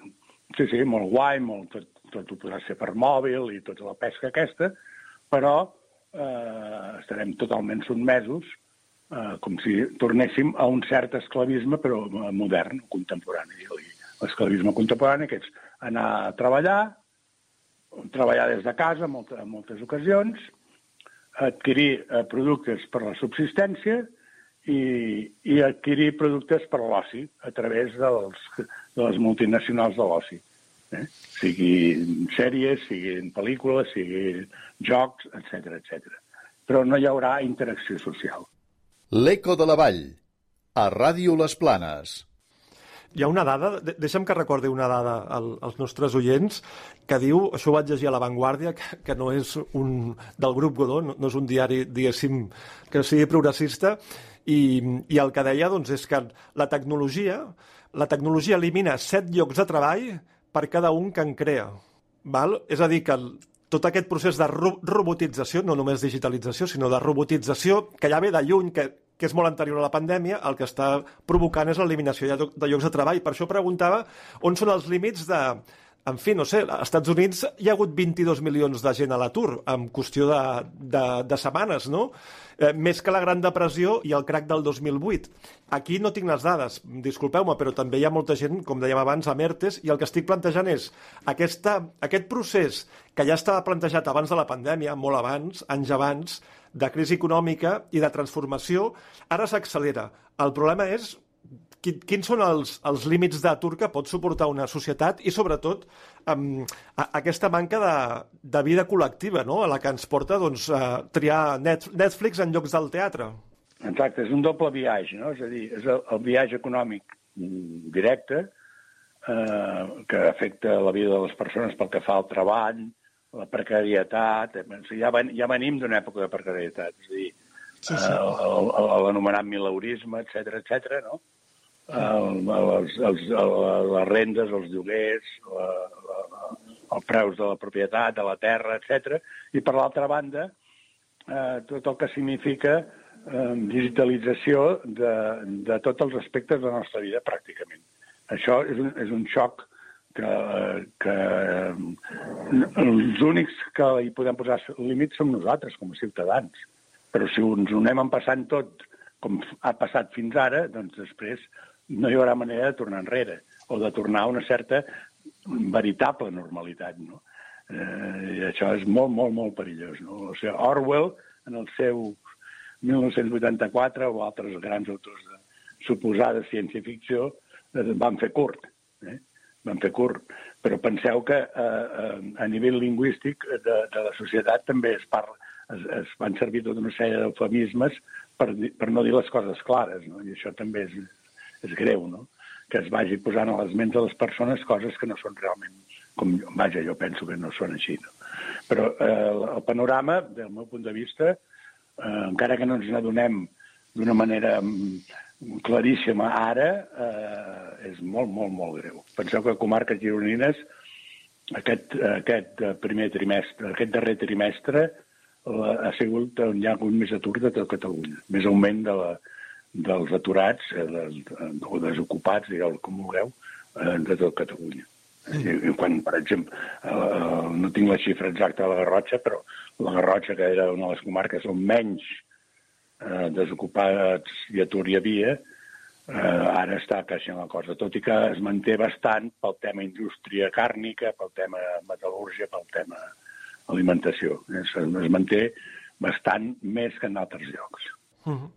sí, sí, molt guai, molt, tot, tot ho podrà ser per mòbil i tota la pesca aquesta, però eh, estarem totalment sotmesos eh, com si tornéssim a un cert esclavisme, però modern, contemporani, l'esclavisme contemporani, que és anar a treballar, treballar des de casa en moltes, en moltes ocasions, adquirir eh, productes per la subsistència i, i adquirir productes per l'oci a través dels, de les multinacionals de l'oci. Eh? Siguin sèries, siguin pel·lícules, siguin jocs, etc etc. Però no hi haurà interacció social. L'Eco de la Vall, a Ràdio Les Planes. Hi ha una dada, deixa'm que recordi una dada als nostres oients, que diu, això ho vaig llegir a La Vanguardia, que, que no és un, del grup Godó, no, no és un diari, diguéssim, que sigui progressista, i, i el que deia doncs, és que la tecnologia, la tecnologia elimina set llocs de treball per cada un que en crea. Val? És a dir, que tot aquest procés de ro robotització, no només digitalització, sinó de robotització, que ja ve de lluny, que, que és molt anterior a la pandèmia, el que està provocant és l'eliminació de, llocs de treball. Per això preguntava on són els límits de, en fi, no sé, als Estats Units hi ha hagut 22 milions de gent a l'atur en qüestió de, de, de setmanes, no? Eh, més que la Gran Depressió i el crac del 2008. Aquí no tinc les dades, disculpeu-me, però també hi ha molta gent, com dèiem abans, a Mertes, i el que estic plantejant és aquesta, aquest procés que ja estava plantejat abans de la pandèmia, molt abans, anys abans, de crisi econòmica i de transformació, ara s'accelera. El problema és quins són els, els límits d'atur que pot suportar una societat i, sobretot, um, a, aquesta manca de, de vida col·lectiva no? a la que ens porta doncs, a triar net, Netflix en llocs del teatre. Exacte, és un doble viatge, no? és a dir, és el, el viatge econòmic directe eh, que afecta la vida de les persones pel que fa al treball, la precarietat, eh, ja, ven, ja venim d'una època de precarietat, és a dir, sí, sí. eh, l'anomenat milaurisme, etc etc. no? el, les, els, les rendes, els lloguers, la, la, els preus de la propietat, de la terra, etc. I per l'altra banda, eh, tot el que significa eh, digitalització de, de tots els aspectes de la nostra vida, pràcticament. Això és un, és un xoc que, que els únics que hi podem posar límits som nosaltres, com a ciutadans. Però si ens ho anem passant tot com ha passat fins ara, doncs després no hi haurà manera de tornar enrere o de tornar a una certa veritable normalitat. No? Eh, I això és molt, molt, molt perillós. No? O sigui, Orwell, en el seu 1984, o altres grans autors de suposada ciència-ficció, eh, van fer curt. Eh? Van fer curt. Però penseu que eh, eh, a nivell lingüístic de, de la societat també es parla, es, es van servir tota una sèrie d'eufemismes per, per no dir les coses clares, no? i això també és, és greu, no? que es vagi posant a les ments de les persones coses que no són realment com, vaja, jo penso que no són així. No? Però eh, el panorama, del meu punt de vista, eh, encara que no ens n'adonem d'una manera mm, claríssima ara, eh, és molt, molt, molt greu. Penseu que comarques gironines aquest, aquest primer trimestre, aquest darrer trimestre, la, ha sigut on hi ha hagut més atur de tot Catalunya, més augment de la, dels aturats eh, des, o desocupats, digueu com vulgueu, eh, de tot Catalunya. Mm. I, quan, per exemple, eh, no tinc la xifra exacta de la Garrotxa, però la Garrotxa, que era una de les comarques on menys eh, desocupats i atur hi havia, eh, ara està creixent la cosa, tot i que es manté bastant pel tema indústria càrnica, pel tema metal·lúrgia, pel tema alimentació. Es, es manté bastant més que en altres llocs. Uh -huh.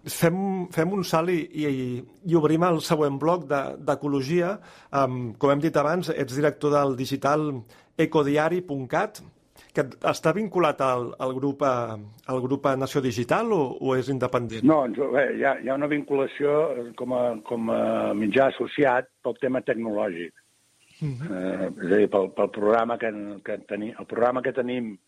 Fem, fem un salt i, i, i obrim el següent bloc d'ecologia. De, um, com hem dit abans, ets director del digital ecodiari.cat, que està vinculat al, al, grup, al grup Nació Digital o, o és independent? No, bé, hi, ha, hi ha una vinculació com a, com a mitjà associat pel tema tecnològic. Uh -huh. eh, és a dir, pel, pel programa que, que tenim, el programa que tenim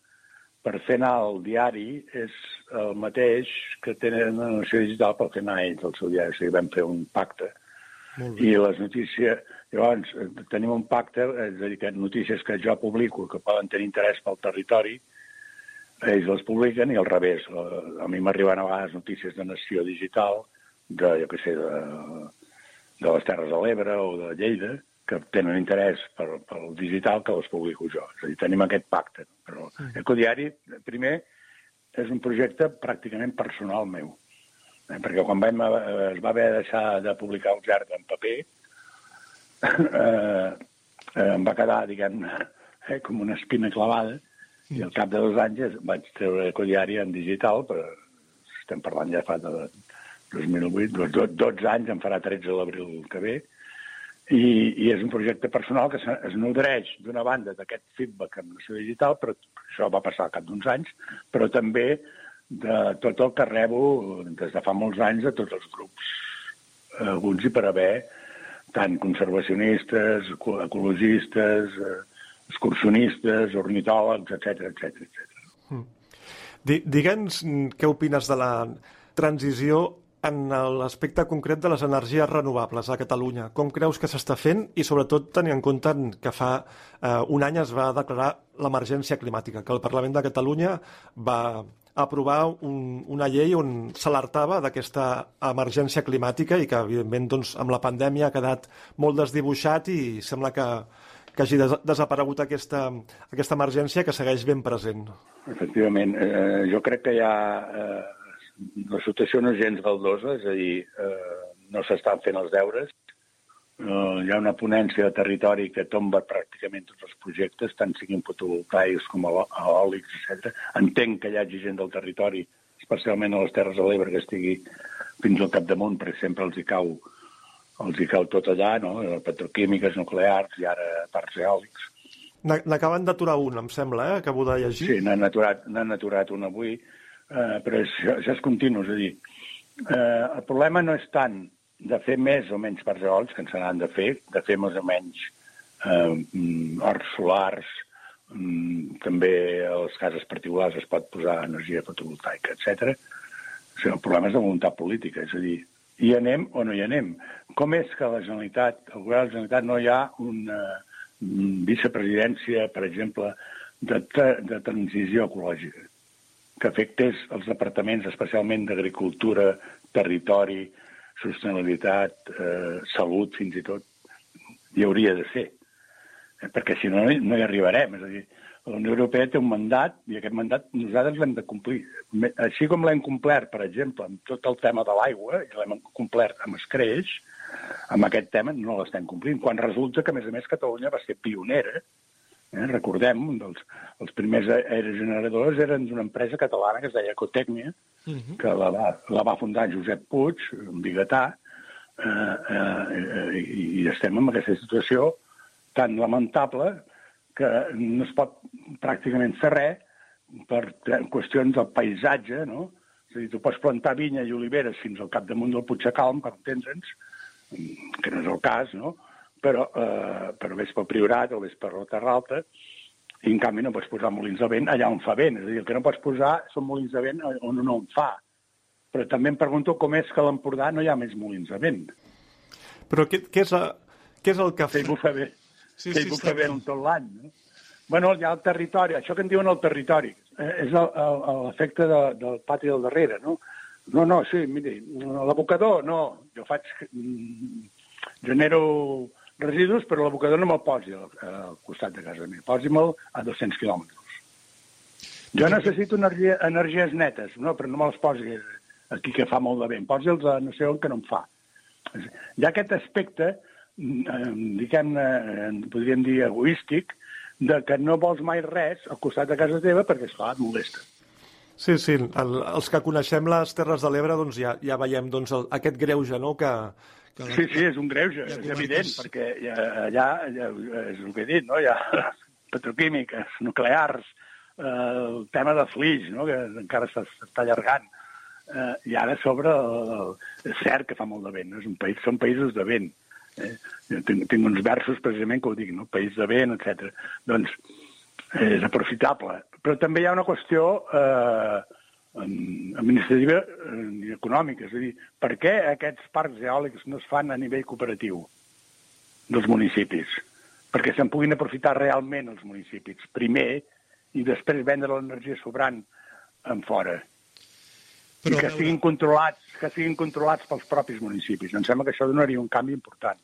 per fer anar el diari és el mateix que tenen la Nació Digital per fer anar ells el seu diari. O sigui, vam fer un pacte. I les notícies... Llavors, tenim un pacte, és a dir, que notícies que jo publico que poden tenir interès pel territori, ells les publiquen i al revés. A mi m'arriben a vegades notícies de Nació Digital, de, jo què sé, de, de les Terres de l'Ebre o de Lleida, que tenen interès per, pel digital que les publico jo. És a dir, tenim aquest pacte. Però mm. Ecodiari, primer, és un projecte pràcticament personal meu. Eh? Perquè quan vam, eh, es va haver de deixar de publicar el GERD en paper, eh, eh, em va quedar, diguem eh, com una espina clavada, i al cap de dos anys vaig treure Ecodiari en digital, però estem parlant ja fa de 2008, 12 anys, em farà 13 l'abril que ve, i, i és un projecte personal que es nodreix d'una banda d'aquest feedback amb Nació Digital, però això va passar al cap d'uns anys, però també de tot el que rebo des de fa molts anys de tots els grups eh, alguns i per haver tant conservacionistes, ecologistes, eh, excursionistes, ornitòlegs, etc etc etc. Mm. Digue'ns què opines de la transició en l'aspecte concret de les energies renovables a Catalunya. Com creus que s'està fent i sobretot tenir en compte que fa eh, un any es va declarar l'emergència climàtica, que el Parlament de Catalunya va aprovar un, una llei on s'alertava d'aquesta emergència climàtica i que, evidentment, doncs, amb la pandèmia ha quedat molt desdibuixat i sembla que, que hagi des desaparegut aquesta, aquesta emergència que segueix ben present. Efectivament. Eh, jo crec que ha... Eh, la situació no és gens baldosa, és a dir, eh, no s'estan fent els deures. Eh, hi ha una ponència de territori que tomba pràcticament tots els projectes, tant siguin fotovoltaics com eòlics, etc. Entenc que hi hagi gent del territori, especialment a les Terres de l'Ebre, que estigui fins al capdamunt, perquè sempre els hi cau els hi cau tot allà, no? petroquímiques, nuclears i ara parcs eòlics. N'acaben d'aturar un, em sembla, eh? acabo de llegir. Sí, n'han aturat, aturat un avui, eh, però això, això és continu, és a dir, eh, el problema no és tant de fer més o menys eòlics, que ens n'han de fer, de fer més o menys eh, mm, horts solars, mm, també a les cases particulars es pot posar energia fotovoltaica, etc. O sigui, el problema és de voluntat política, és a dir, hi anem o no hi anem. Com és que la Generalitat, el govern de la Generalitat no hi ha una vicepresidència, per exemple, de, de transició ecològica, que afectés els departaments especialment d'agricultura, territori, sostenibilitat, eh, salut, fins i tot, hi hauria de ser. Eh, perquè si no, no hi arribarem. És a dir, la Unió Europea té un mandat i aquest mandat nosaltres l'hem de complir. Així com l'hem complert, per exemple, amb tot el tema de l'aigua, i l'hem complert amb escreix, amb aquest tema no l'estem complint. Quan resulta que, a més a més, Catalunya va ser pionera, eh? recordem, un dels els primers aerogeneradors eren d'una empresa catalana que es deia Ecotècnia, que la va, la va fundar Josep Puig, un biguetà, eh, eh, i, i estem en aquesta situació tan lamentable que no es pot pràcticament fer res per qüestions del paisatge, no? És a dir, tu pots plantar vinya i oliveres fins al capdamunt del Puigdecalm, per entendre'ns, que no és el cas, no? Però, eh, però ves pel Priorat o ves per la Terra Alta, i en canvi no pots posar molins de vent allà on fa vent. És a dir, el que no pots posar són molins de vent on no en fa. Però també em pregunto com és que a l'Empordà no hi ha més molins de vent. Però què, què, és, a, què és el que... Sí, bufa bé sí, que hi puc fer tot l'any. No? Bueno, hi ha el territori, això que en diuen el territori, eh, és l'efecte de, del pati del darrere, no? No, no, sí, miri, l'abocador, no, jo faig... Mm, genero residus, però l'abocador no me'l posi al, al costat de casa meva, posi'm-el a 200 quilòmetres. Jo necessito energia, energies netes, no, però no me les posi aquí que fa molt de vent, posi'ls a no sé on que no em fa. Hi ha aquest aspecte diguem-ne, podríem dir egoístic, de que no vols mai res al costat de casa teva perquè, esclar, et molesta. Sí, sí, el, els que coneixem les Terres de l'Ebre doncs ja, ja veiem doncs, el, aquest greuge no? que, que... Sí, sí, és un greuge, és evident, perquè ja, allà, ja, és el que he dit, no? hi ha petroquímiques, nuclears, eh, el tema de flix, no? que encara s'està allargant, eh, i ara sobre, el, és cert que fa molt de vent, no? és un país, són països de vent, Eh? Tinc, tinc uns versos precisament que ho dic, no? País de vent, etc. Doncs eh, és aprofitable. Però també hi ha una qüestió eh, administrativa eh, i econòmica. És a dir, per què aquests parcs eòlics no es fan a nivell cooperatiu dels municipis? Perquè se'n puguin aprofitar realment els municipis. Primer, i després vendre l'energia sobrant en fora. Però, I que siguin controlats que siguin controlats pels propis municipis. Em sembla que això donaria un canvi important.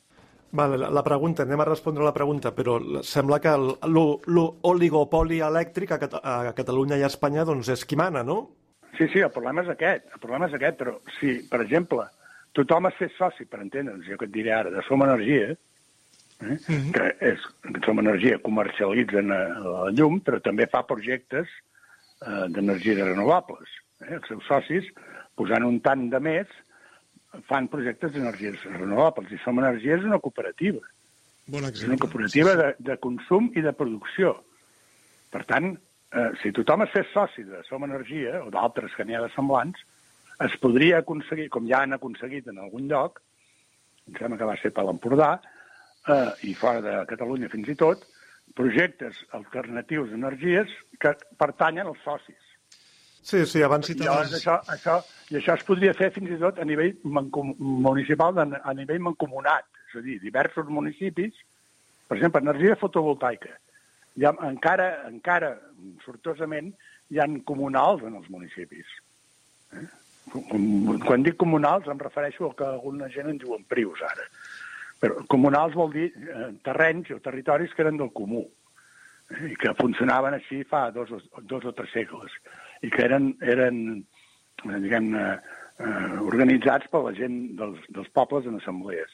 Vale, la, pregunta, anem a respondre la pregunta, però sembla que l'oligopoli elèctric a, Cat a Catalunya i a Espanya doncs és qui mana, no? Sí, sí, el problema és aquest, el problema és aquest, però si, per exemple, tothom es fes soci, per entendre'ns, jo que et diré ara, de Som Energia, eh? Mm -hmm. que és, Som Energia comercialitza la llum, però també fa projectes eh, d'energies renovables. Eh? Els seus socis posant un tant de més, fan projectes d'energies renovables. I Som Energia és una cooperativa. Bon exemple. És una cooperativa de, de consum i de producció. Per tant, eh, si tothom es fes soci de Som Energia, o d'altres que n'hi ha de semblants, es podria aconseguir, com ja han aconseguit en algun lloc, em sembla que va ser per l'Empordà, eh, i fora de Catalunya fins i tot, projectes alternatius d'energies que pertanyen als socis. Sí, sí, abans citaves... Això, això, I això es podria fer fins i tot a nivell municipal, a nivell mancomunat. És a dir, diversos municipis, per exemple, energia fotovoltaica. Ha, encara, encara, sortosament, hi han comunals en els municipis. Eh? Quan dic comunals em refereixo al que alguna gent en diuen prius ara. Però comunals vol dir eh, terrenys o territoris que eren del comú eh, i que funcionaven així fa dos, o- dos o tres segles i que eren, eren eh, diguem eh, organitzats per la gent dels, dels pobles en assemblees.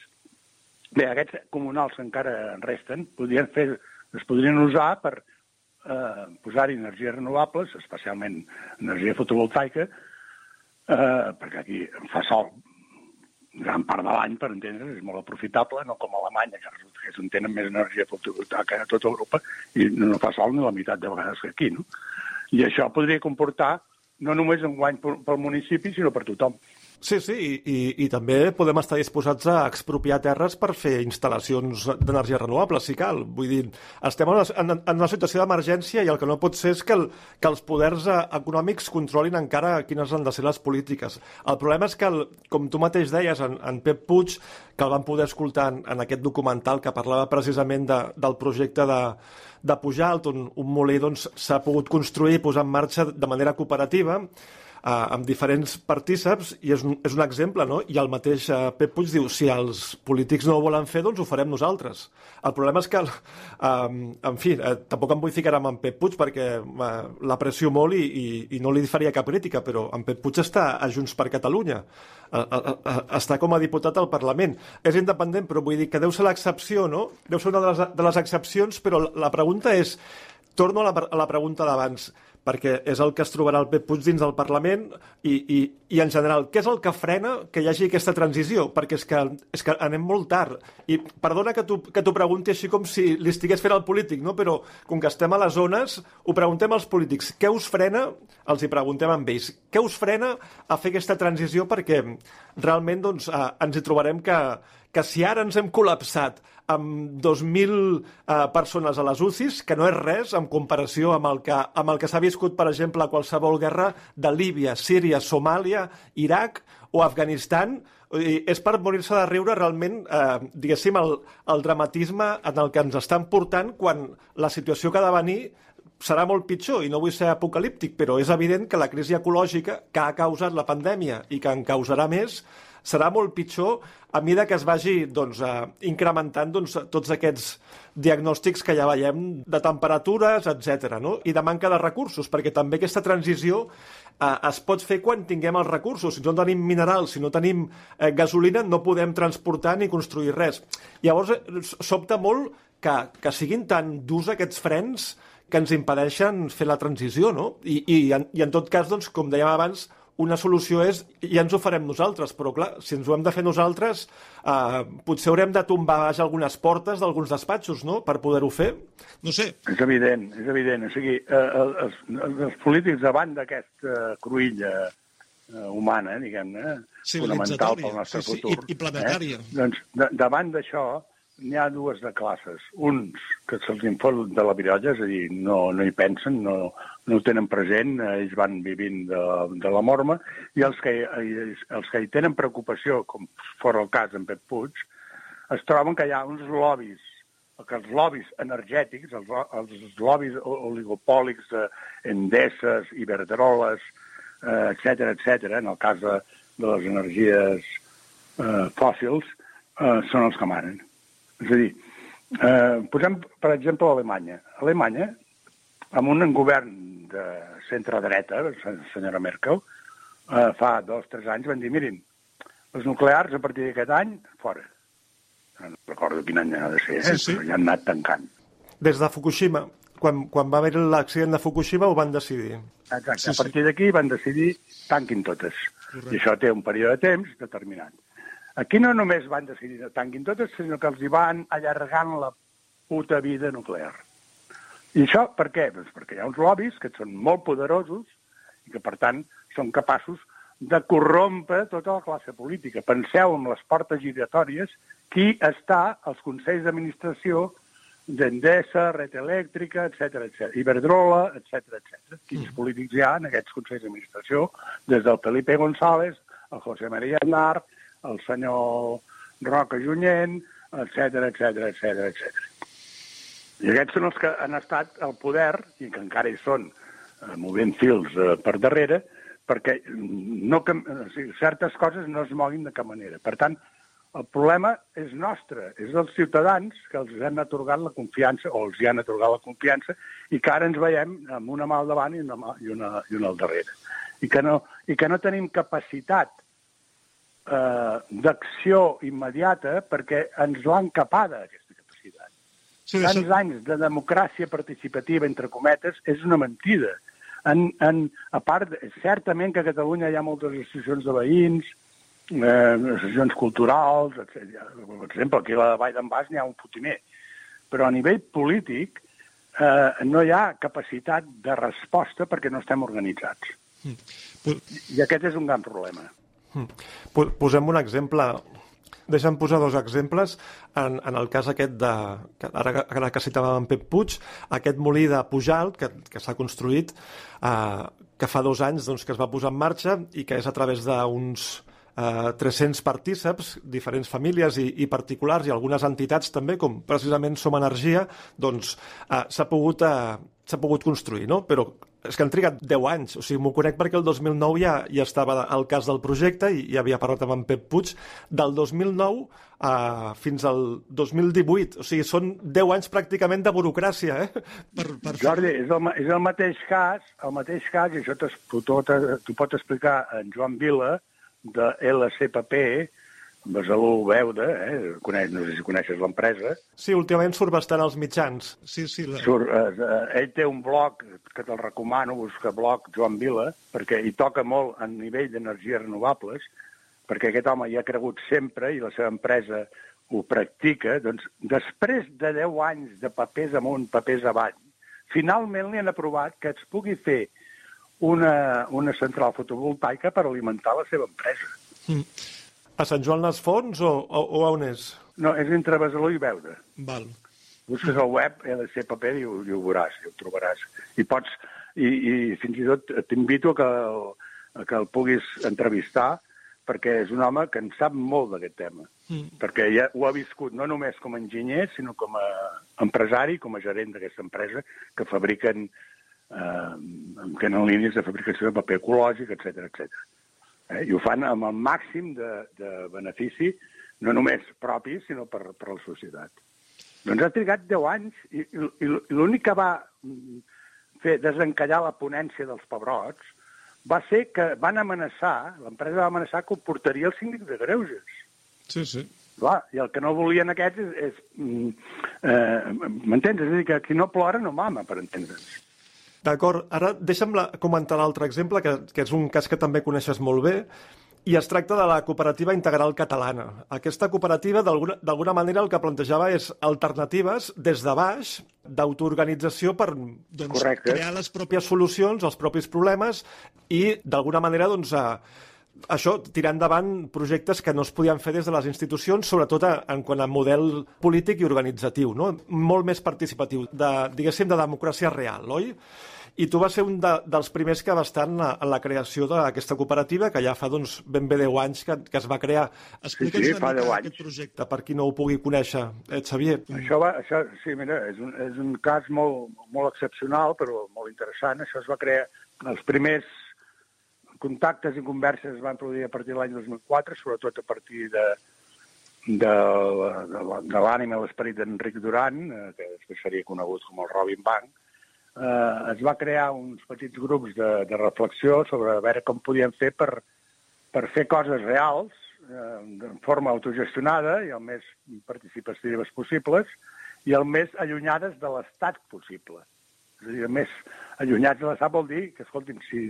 Bé, aquests comunals que encara en resten podrien fer, es podrien usar per eh, posar-hi energies renovables, especialment energia fotovoltaica, eh, perquè aquí fa sol gran part de l'any, per entendre's, és molt aprofitable, no com a Alemanya, que resulta que on tenen més energia fotovoltaica a tota Europa i no fa sol ni la meitat de vegades que aquí, no? I això podria comportar no només un guany pel municipi, sinó per tothom. Sí, sí, i, i, i també podem estar disposats a expropiar terres per fer instal·lacions d'energia renovable, si cal. Vull dir, estem en una, en, en una situació d'emergència i el que no pot ser és que, el, que els poders eh, econòmics controlin encara quines han de ser les polítiques. El problema és que, el, com tu mateix deies, en, en Pep Puig, que el vam poder escoltar en, en aquest documental que parlava precisament de, del projecte de, de Pujalt, on un molí doncs, s'ha pogut construir i posar en marxa de manera cooperativa, eh, amb diferents partíceps, i és un, és un exemple, no? I el mateix eh, Pep Puig diu, si els polítics no ho volen fer, doncs ho farem nosaltres. El problema és que, eh, en fi, eh, tampoc em vull ficar amb en Pep Puig perquè eh, l'aprecio molt i, i, i no li faria cap crítica, però en Pep Puig està a Junts per Catalunya, eh, eh, eh, està com a diputat al Parlament. És independent, però vull dir que deu ser l'excepció, no? Deu ser una de les, de les excepcions, però la, la pregunta és, torno a la, a la pregunta d'abans, perquè és el que es trobarà el Pep Puig dins del Parlament i, i, i en general, què és el que frena que hi hagi aquesta transició? Perquè és que, és que anem molt tard. I perdona que t'ho pregunti així com si li estigués fent al polític, no? però com que estem a les zones, ho preguntem als polítics. Què us frena? Els hi preguntem amb ells. Què us frena a fer aquesta transició? Perquè realment doncs, eh, ens hi trobarem que, que si ara ens hem col·lapsat amb 2.000 eh, persones a les UCIs, que no és res en comparació amb el que, amb el que s'ha viscut, per exemple, a qualsevol guerra de Líbia, Síria, Somàlia, Iraq o Afganistan, és per morir-se de riure realment, eh, diguéssim, el, el dramatisme en el que ens estan portant quan la situació que ha de venir serà molt pitjor, i no vull ser apocalíptic, però és evident que la crisi ecològica que ha causat la pandèmia i que en causarà més serà molt pitjor a mesura que es vagi doncs, eh, incrementant doncs, tots aquests diagnòstics que ja veiem de temperatures, etc. No? i de manca de recursos, perquè també aquesta transició eh, es pot fer quan tinguem els recursos. Si no tenim minerals, si no tenim eh, gasolina, no podem transportar ni construir res. Llavors, eh, sobta molt que, que siguin tan durs aquests frens que ens impedeixen fer la transició, no? I, i, en, i en tot cas, doncs, com dèiem abans, una solució és, ja ens ho farem nosaltres, però clar, si ens ho hem de fer nosaltres, eh, potser haurem de tombar baix algunes portes d'alguns despatxos, no?, per poder-ho fer. No sé, És evident, és evident. O sigui, eh, els, els polítics davant d'aquesta cruïlla eh, humana, diguem-ne, fonamental pel nostre sí, sí, futur. i- i planetària. Eh? Doncs de, davant d'això n'hi ha dues de classes. Uns que se'ls infot de la virolla, és a dir, no, no hi pensen, no, no ho tenen present, eh, ells van vivint de, de la morma, i els que, eh, els que hi tenen preocupació, com fora el cas en Pep Puig, es troben que hi ha uns lobbies que els lobbies energètics, els, els lobbies oligopòlics d'Endeses, Iberdroles, eh, etc etc, en el cas de, de les energies eh, fòssils, eh, són els que manen. És a dir, eh, posem, per exemple, Alemanya. Alemanya, amb un govern de centre-dreta, senyora Merkel, eh, fa dos o tres anys van dir, mirin, les nuclears a partir d'aquest any, fora. No recordo quin any ha de ser, eh? Sí, sí. però ja han anat tancant. Des de Fukushima, quan, quan va haver l'accident de Fukushima, ho van decidir. Exacte. Sí, Sí, a partir d'aquí van decidir tanquin totes. Correcte. I això té un període de temps determinat. Aquí no només van decidir que tanquin totes, sinó que els hi van allargant la puta vida nuclear. I això per què? Doncs perquè hi ha uns lobbies que són molt poderosos i que, per tant, són capaços de corrompre tota la classe política. Penseu en les portes giratòries qui està als consells d'administració d'Endesa, Red Elèctrica, etc etc. Iberdrola, etc etc. Quins polítics hi ha en aquests consells d'administració? Des del Felipe González, el José María Aznar, el senyor Roca Junyent, etc etc etc etc. I aquests són els que han estat al poder i que encara hi són eh, movent fils eh, per darrere perquè no, o sigui, certes coses no es moguin de cap manera. Per tant, El problema és nostre, és dels ciutadans que els han atorgat la confiança, o els hi han atorgat la confiança, i que ara ens veiem amb una mà al davant i una, i una, i una al darrere. I que no, i que no tenim capacitat eh, d'acció immediata perquè ens l'han capada, aquesta capacitat. Sí, Tants això- anys de democràcia participativa, entre cometes, és una mentida. En, en, a part, certament que a Catalunya hi ha moltes associacions de veïns, eh, associacions culturals, etc. Per exemple, aquí a la Vall d'en Bas n'hi ha un fotimer. Però a nivell polític eh, no hi ha capacitat de resposta perquè no estem organitzats. Po- I aquest és un gran problema. Po- Posem un exemple Deixa'm posar dos exemples. En, en el cas aquest de... Que ara, ara que citàvem en Pep Puig, aquest molí de Pujalt, que, que s'ha construït, eh, que fa dos anys doncs, que es va posar en marxa i que és a través d'uns eh, 300 partíceps, diferents famílies i, i particulars i algunes entitats també, com precisament Som Energia, doncs eh, s'ha pogut, eh, s'ha pogut construir, no? Però és que han trigat 10 anys, o sigui, m'ho conec perquè el 2009 ja, ja estava al cas del projecte i, i havia parlat amb en Pep Puig. Del 2009 uh, fins al 2018, o sigui, són 10 anys pràcticament de burocràcia, eh? Per, per Jordi, és el, és el mateix cas, el mateix cas, i això t'ho pot explicar en Joan Vila, de LCPP, Besalú Beuda, eh? Coneix, no sé si coneixes l'empresa, Sí, últimament surt bastant als mitjans. Sí, sí, la... Surt, eh, eh, ell té un blog que te'l recomano, busca blog Joan Vila, perquè hi toca molt a nivell d'energies renovables, perquè aquest home hi ha cregut sempre i la seva empresa ho practica, doncs després de 10 anys de papers amunt, papers avall, finalment li han aprovat que es pugui fer una, una central fotovoltaica per alimentar la seva empresa. Mm, A Sant Joan les Fonts o, o, o on és? No, és entre Besalú i Beuda. val. Busques al web, ha de ser paper i ho, i ho veuràs, i ho trobaràs. I pots, i, i fins i tot t'invito a que, el, que el puguis entrevistar, perquè és un home que en sap molt d'aquest tema. Mm. Perquè ja ho ha viscut no només com a enginyer, sinó com a empresari, com a gerent d'aquesta empresa, que fabriquen, eh, que tenen línies de fabricació de paper ecològic, etc etc. Eh? I ho fan amb el màxim de, de benefici, no només propi, sinó per, per la societat. Doncs ha trigat 10 anys i, i, i l'únic que va mm, fer desencallar la ponència dels pebrots va ser que van amenaçar, l'empresa va amenaçar que ho portaria el síndic de greuges. Sí, sí. Clar, i el que no volien aquests és... és mm, eh, M'entens? És a dir, que qui no plora no mama, per entendre'ns. D'acord, ara deixa'm la, comentar l'altre exemple, que, que és un cas que també coneixes molt bé, i es tracta de la cooperativa integral catalana. Aquesta cooperativa, d'alguna manera, el que plantejava és alternatives des de baix, d'autoorganització per Doncs Correcte. crear les pròpies... solucions als propis problemes i, d'alguna manera, doncs, a, això, tirar endavant projectes que no es podien fer des de les institucions, sobretot a, en quant a model polític i organitzatiu, no? molt més participatiu, de, diguéssim, de democràcia real, oi? I tu vas ser un de, dels primers que va estar en la, en la creació d'aquesta cooperativa, que ja fa doncs, ben bé 10 anys que, que es va crear, Explica'ns Sí, sí, una fa mica aquest projecte. per qui no ho pugui conèixer, eh, Xavier. Això va, això, sí, mira, és un, és un cas molt, molt excepcional, però molt interessant. Això es va crear, els primers contactes i converses es van produir a partir de l'any 2004, sobretot a partir de, de, de, de l'ànima i l'esperit d'Enric Duran, eh, que després seria conegut com el Robin Bank, eh, es va crear uns petits grups de, de reflexió sobre a veure com podien fer per, per fer coses reals, eh, de forma autogestionada i el més participatives possibles i el més allunyades de l'estat possible. És a dir, el més allunyats de l'estat vol dir que, escolti'm, si,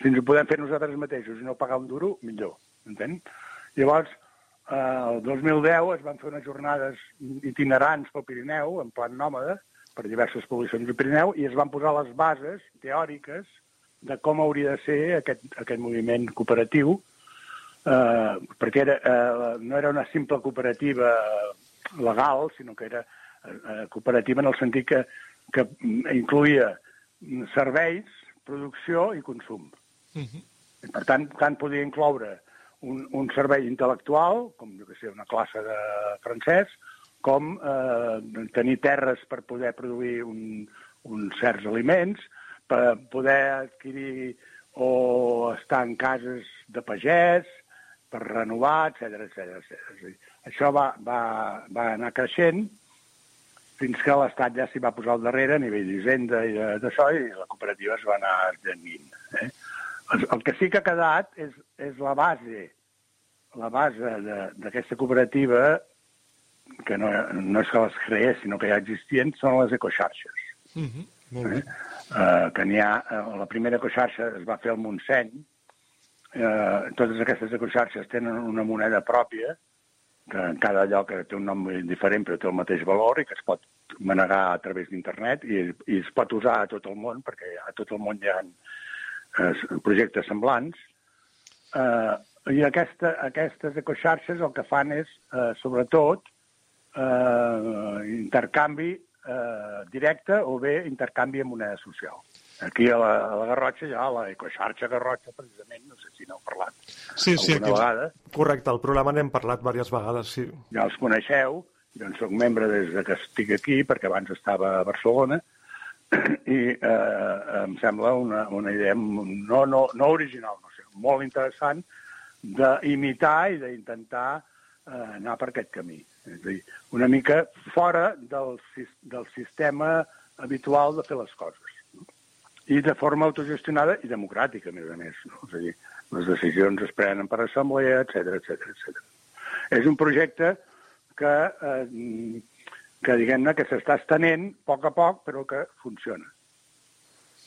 si ens ho podem fer nosaltres mateixos i no pagar un duro, millor, entén? Llavors, eh, el 2010 es van fer unes jornades itinerants pel Pirineu, en plan nòmada, per diverses poblacions del Pirineu, i es van posar les bases teòriques de com hauria de ser aquest, aquest moviment cooperatiu, eh, perquè era, eh, no era una simple cooperativa legal, sinó que era eh, cooperativa en el sentit que, que incluïa serveis, producció i consum. Mhm. I, per tant, tant podia incloure un, un servei intel·lectual, com jo que sé, una classe de francès, com eh, tenir terres per poder produir un, uns certs aliments, per poder adquirir o estar en cases de pagès, per renovar, etc etc. Això va, va, va anar creixent fins que l'Estat ja s'hi va posar al darrere a nivell d'Hisenda i d'això i la cooperativa es va anar esdenyint. Eh? El, el que sí que ha quedat és, és la base la base d'aquesta cooperativa, que no, no és que les creés, sinó que ja existien, són les ecoxarxes. Mhm, Molt bé. Eh, que n'hi ha, eh, la primera ecoxarxa es va fer al Montseny, eh, totes aquestes ecoxarxes tenen una moneda pròpia, que en cada lloc té un nom diferent però té el mateix valor i que es pot manegar a través d'internet i, i es pot usar a tot el món, perquè a tot el món hi ha eh, projectes semblants. Eh, I aquesta, aquestes ecoxarxes el que fan és, eh, sobretot, eh, intercanvi eh, directe o bé intercanvi en moneda social. Aquí a la, a la Garrotxa hi ha la ecoxarxa Garrotxa, precisament, no sé si n'heu parlat Sí, sí, aquí... vegada. Correcte, al programa n'hem parlat diverses vegades, sí. Ja els coneixeu, jo en soc membre des de que estic aquí, perquè abans estava a Barcelona, i eh, em sembla una, una idea no, no, no original, no sé, molt interessant d'imitar i d'intentar eh, anar per aquest camí. És a dir, una mica fora del, del sistema habitual de fer les coses. No? I de forma autogestionada i democràtica, a més a més. No? És a dir, les decisions es prenen per assemblea, etc etc etc. És un projecte que, eh, que diguem-ne, que s'està estenent a poc a poc, però que funciona.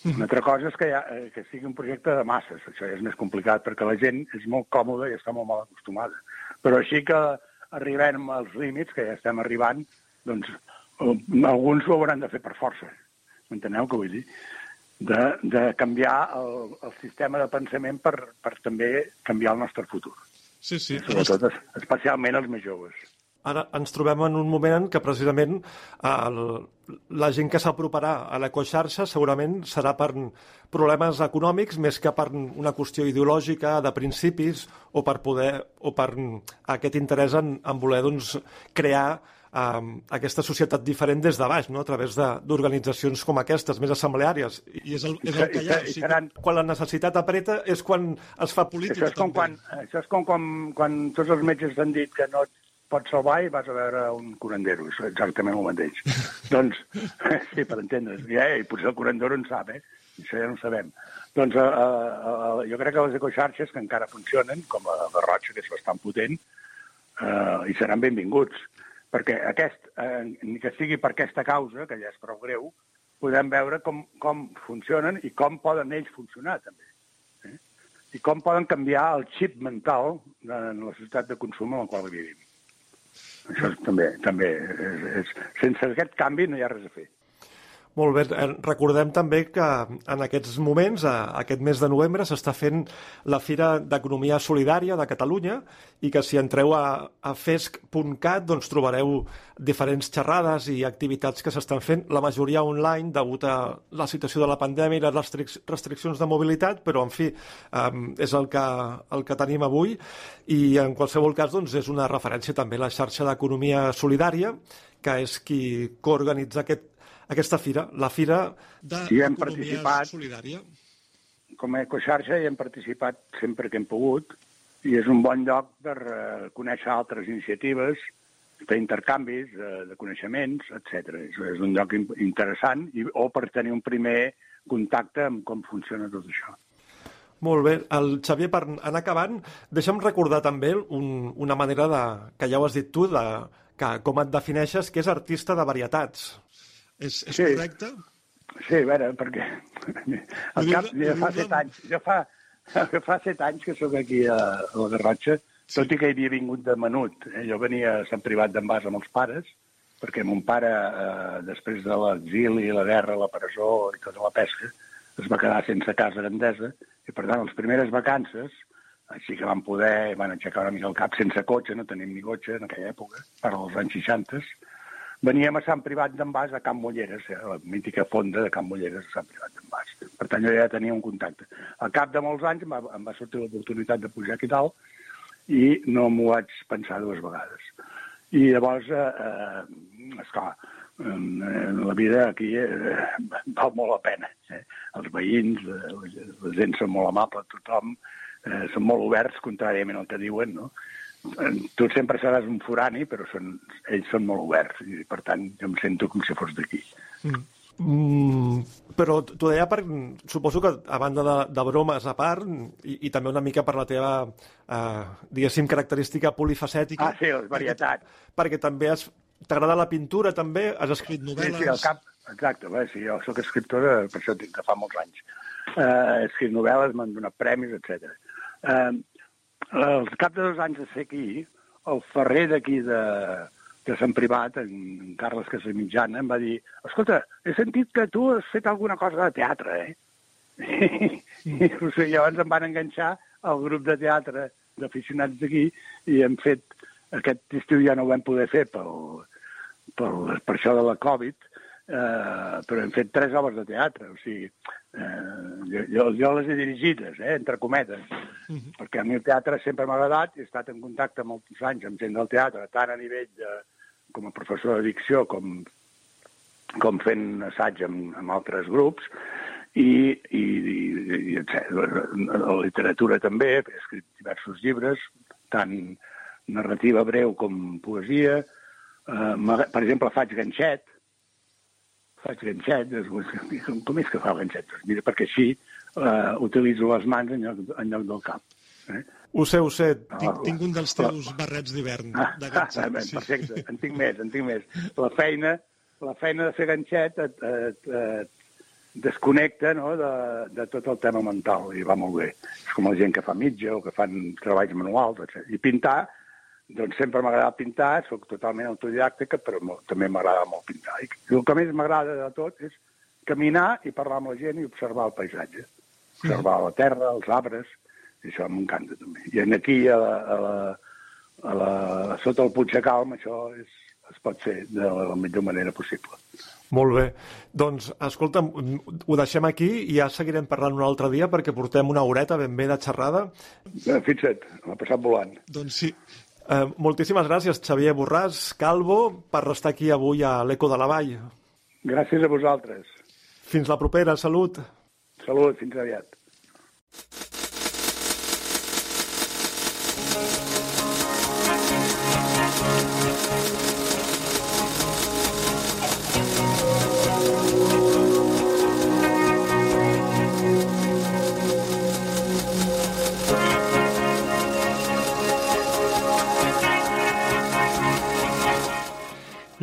Una altra cosa és que, ja, eh, que sigui un projecte de masses. Això ja és més complicat perquè la gent és molt còmoda i està molt mal acostumada. Però així que arribem als límits, que ja estem arribant, doncs alguns ho hauran de fer per força. M'enteneu què vull dir? De, de canviar el, el sistema de pensament per, per també canviar el nostre futur. Sí, sí. Sobretot, es- especialment els més joves. Ara ens trobem en un moment en què precisament el, la gent que s'aproparà a l'ecoxarxa segurament serà per problemes econòmics més que per una qüestió ideològica, de principis, o per poder o per aquest interès en, en voler doncs, crear um, aquesta societat diferent des de baix, no? a través de- d'organitzacions com aquestes, més assembleàries. I és el, és el que hi ha. O I sigui, seran, Quan la necessitat apreta és quan es fa política. Això és com, quan, això és com quan, quan tots els metges t'han dit que no pots salvar i vas a veure un curandero. És exactament el mateix. doncs, sí, per entendre's. Ja, I potser el curandero en sap, eh? Això ja no sabem. Doncs uh, uh, jo crec que les ecoxarxes, que encara funcionen, com la de Roig, que és bastant potent, uh, hi seran benvinguts. Perquè aquest, eh, ni que sigui per aquesta causa, que ja és prou greu, podem veure com, com funcionen i com poden ells funcionar, també i com poden canviar el xip mental de la societat de consum en la qual vivim. Això també, també és, és, sense aquest canvi no hi ha res a fer. Molt bé. Eh, Recordem també que en aquests moments, a aquest mes de novembre, s'està fent la Fira d'Economia Solidària de Catalunya i que si entreu a, a fesc.cat doncs trobareu diferents xerrades i activitats que s'estan fent, la majoria online degut a la situació de la pandèmia i les restric restriccions de mobilitat, però en fi, eh, és el que, el que tenim avui i en qualsevol cas doncs, és una referència també a la xarxa d'Economia Solidària, que és qui coorganitza aquest aquesta fira, la fira... Hi hem d'economia participat. solidària. Com a ecoxarxa hi hem participat sempre que hem pogut i és un bon lloc per eh, conèixer altres iniciatives, fer intercanvis eh, de coneixements, etc. És, és un lloc in- interessant i, o per tenir un primer contacte amb com funciona tot això. Molt bé. El Xavier, per anar acabant, deixa'm recordar també un, una manera de, que ja ho has dit tu, de, que com et defineixes, que és artista de varietats. És, és Sí. correcte? Sí, a veure, perquè al cap, ja fa set anys, jo fa, jo fa set anys que sóc aquí a, a la Garrotxa, tot i que hi havia vingut de menut. Eh? Jo venia a Sant Privat d'en Bas amb els pares, perquè mon pare, eh, després de l'exili, la guerra, la presó i tota la pesca, es va quedar sense casa grandesa, i per tant, les primeres vacances, així que van poder, van aixecar una mica el cap sense cotxe, no tenim ni cotxe en aquella època, per als anys 60, veníem a Sant Privat d'en Bas a Can Molleres, eh, la mítica fonda de Can Molleres a Sant Privat d'en Bas. Per tant, jo ja tenia un contacte. Al cap de molts anys em va, em va sortir l'oportunitat de pujar aquí dalt i no m'ho vaig pensar dues vegades. I llavors, eh, eh, esclar, eh, la vida aquí eh, val molt la pena. Eh? Els veïns, eh, la, gent són molt amable, tothom, eh, són molt oberts, contràriament al que diuen, no? Eh, Tu sempre seràs un forani, però són, ells són molt oberts, i per tant jo em sento com si fos d'aquí. Mm, però t'ho deia per... Suposo que a banda de, de bromes a part i, i també una mica per la teva, eh, diguéssim, característica polifacètica. Ah, sí, les varietats. Perquè també has... T'agrada la pintura, també? Has escrit Escrit Sí, novel·les... sí, al cap, exacte, bé, sí, jo sóc escriptora, per això tinc que fa molts anys. Uh, he escrit novel·les, m'han donat premis, etc. Uh, al cap de dos anys de ser aquí, el ferrer d'aquí de, de Sant Privat, en, en Carles Casamitjana, em va dir escolta, he sentit que tu has fet alguna cosa de teatre, eh? I, o sigui, llavors em van enganxar al grup de teatre d'aficionats d'aquí i hem fet, aquest estiu ja no ho vam poder fer pel, pel, per això de la Covid, eh, però hem fet tres obres de teatre, o sigui, eh, jo, jo, les he dirigides, eh, entre cometes, perquè a mi el teatre sempre m'ha agradat, he estat en contacte molts anys amb gent del teatre, tant a nivell de, com a professor de dicció com, com fent assaig amb, amb altres grups, i, i, i, i la literatura també, he escrit diversos llibres, tant narrativa breu com poesia. Eh, per exemple, faig ganxet. Faig ganxet. és- Com, és que fa el ganxet? Doncs mira, perquè així eh, utilitzo les mans en lloc, en lloc del cap. Eh? Ho sé, ho sé. Tinc, tinc un dels teus barrets d'hivern, de Ah, ganxet. bé, Sí. perfecte, en tinc més, en tinc més. La feina, la feina de fer ganxet et, et, et desconnecta no, de, de tot el tema mental i va molt bé. És com la gent que fa mitja o que fan treballs manuals, etc. I pintar, doncs sempre m'agrada pintar, sóc totalment autodidàctica, però mo- també m'agrada molt pintar. I el que més m'agrada de tot és caminar i parlar amb la gent i observar el paisatge. Observar la terra, els arbres, i això m'encanta també. I en aquí, a la, a la, a la, sota el Puig de Calm, això és, es pot fer de la millor manera possible. Molt bé. Doncs, escolta'm, ho deixem aquí i ja seguirem parlant un altre dia perquè portem una horeta ben bé de xerrada. Eh, Fixa't, m'ha passat volant. Doncs sí, Eh, moltíssimes gràcies, Xavier Borràs, Calvo, per restar aquí avui a l'Eco de la Vall. Gràcies a vosaltres. Fins la propera, salut. Salut, fins aviat.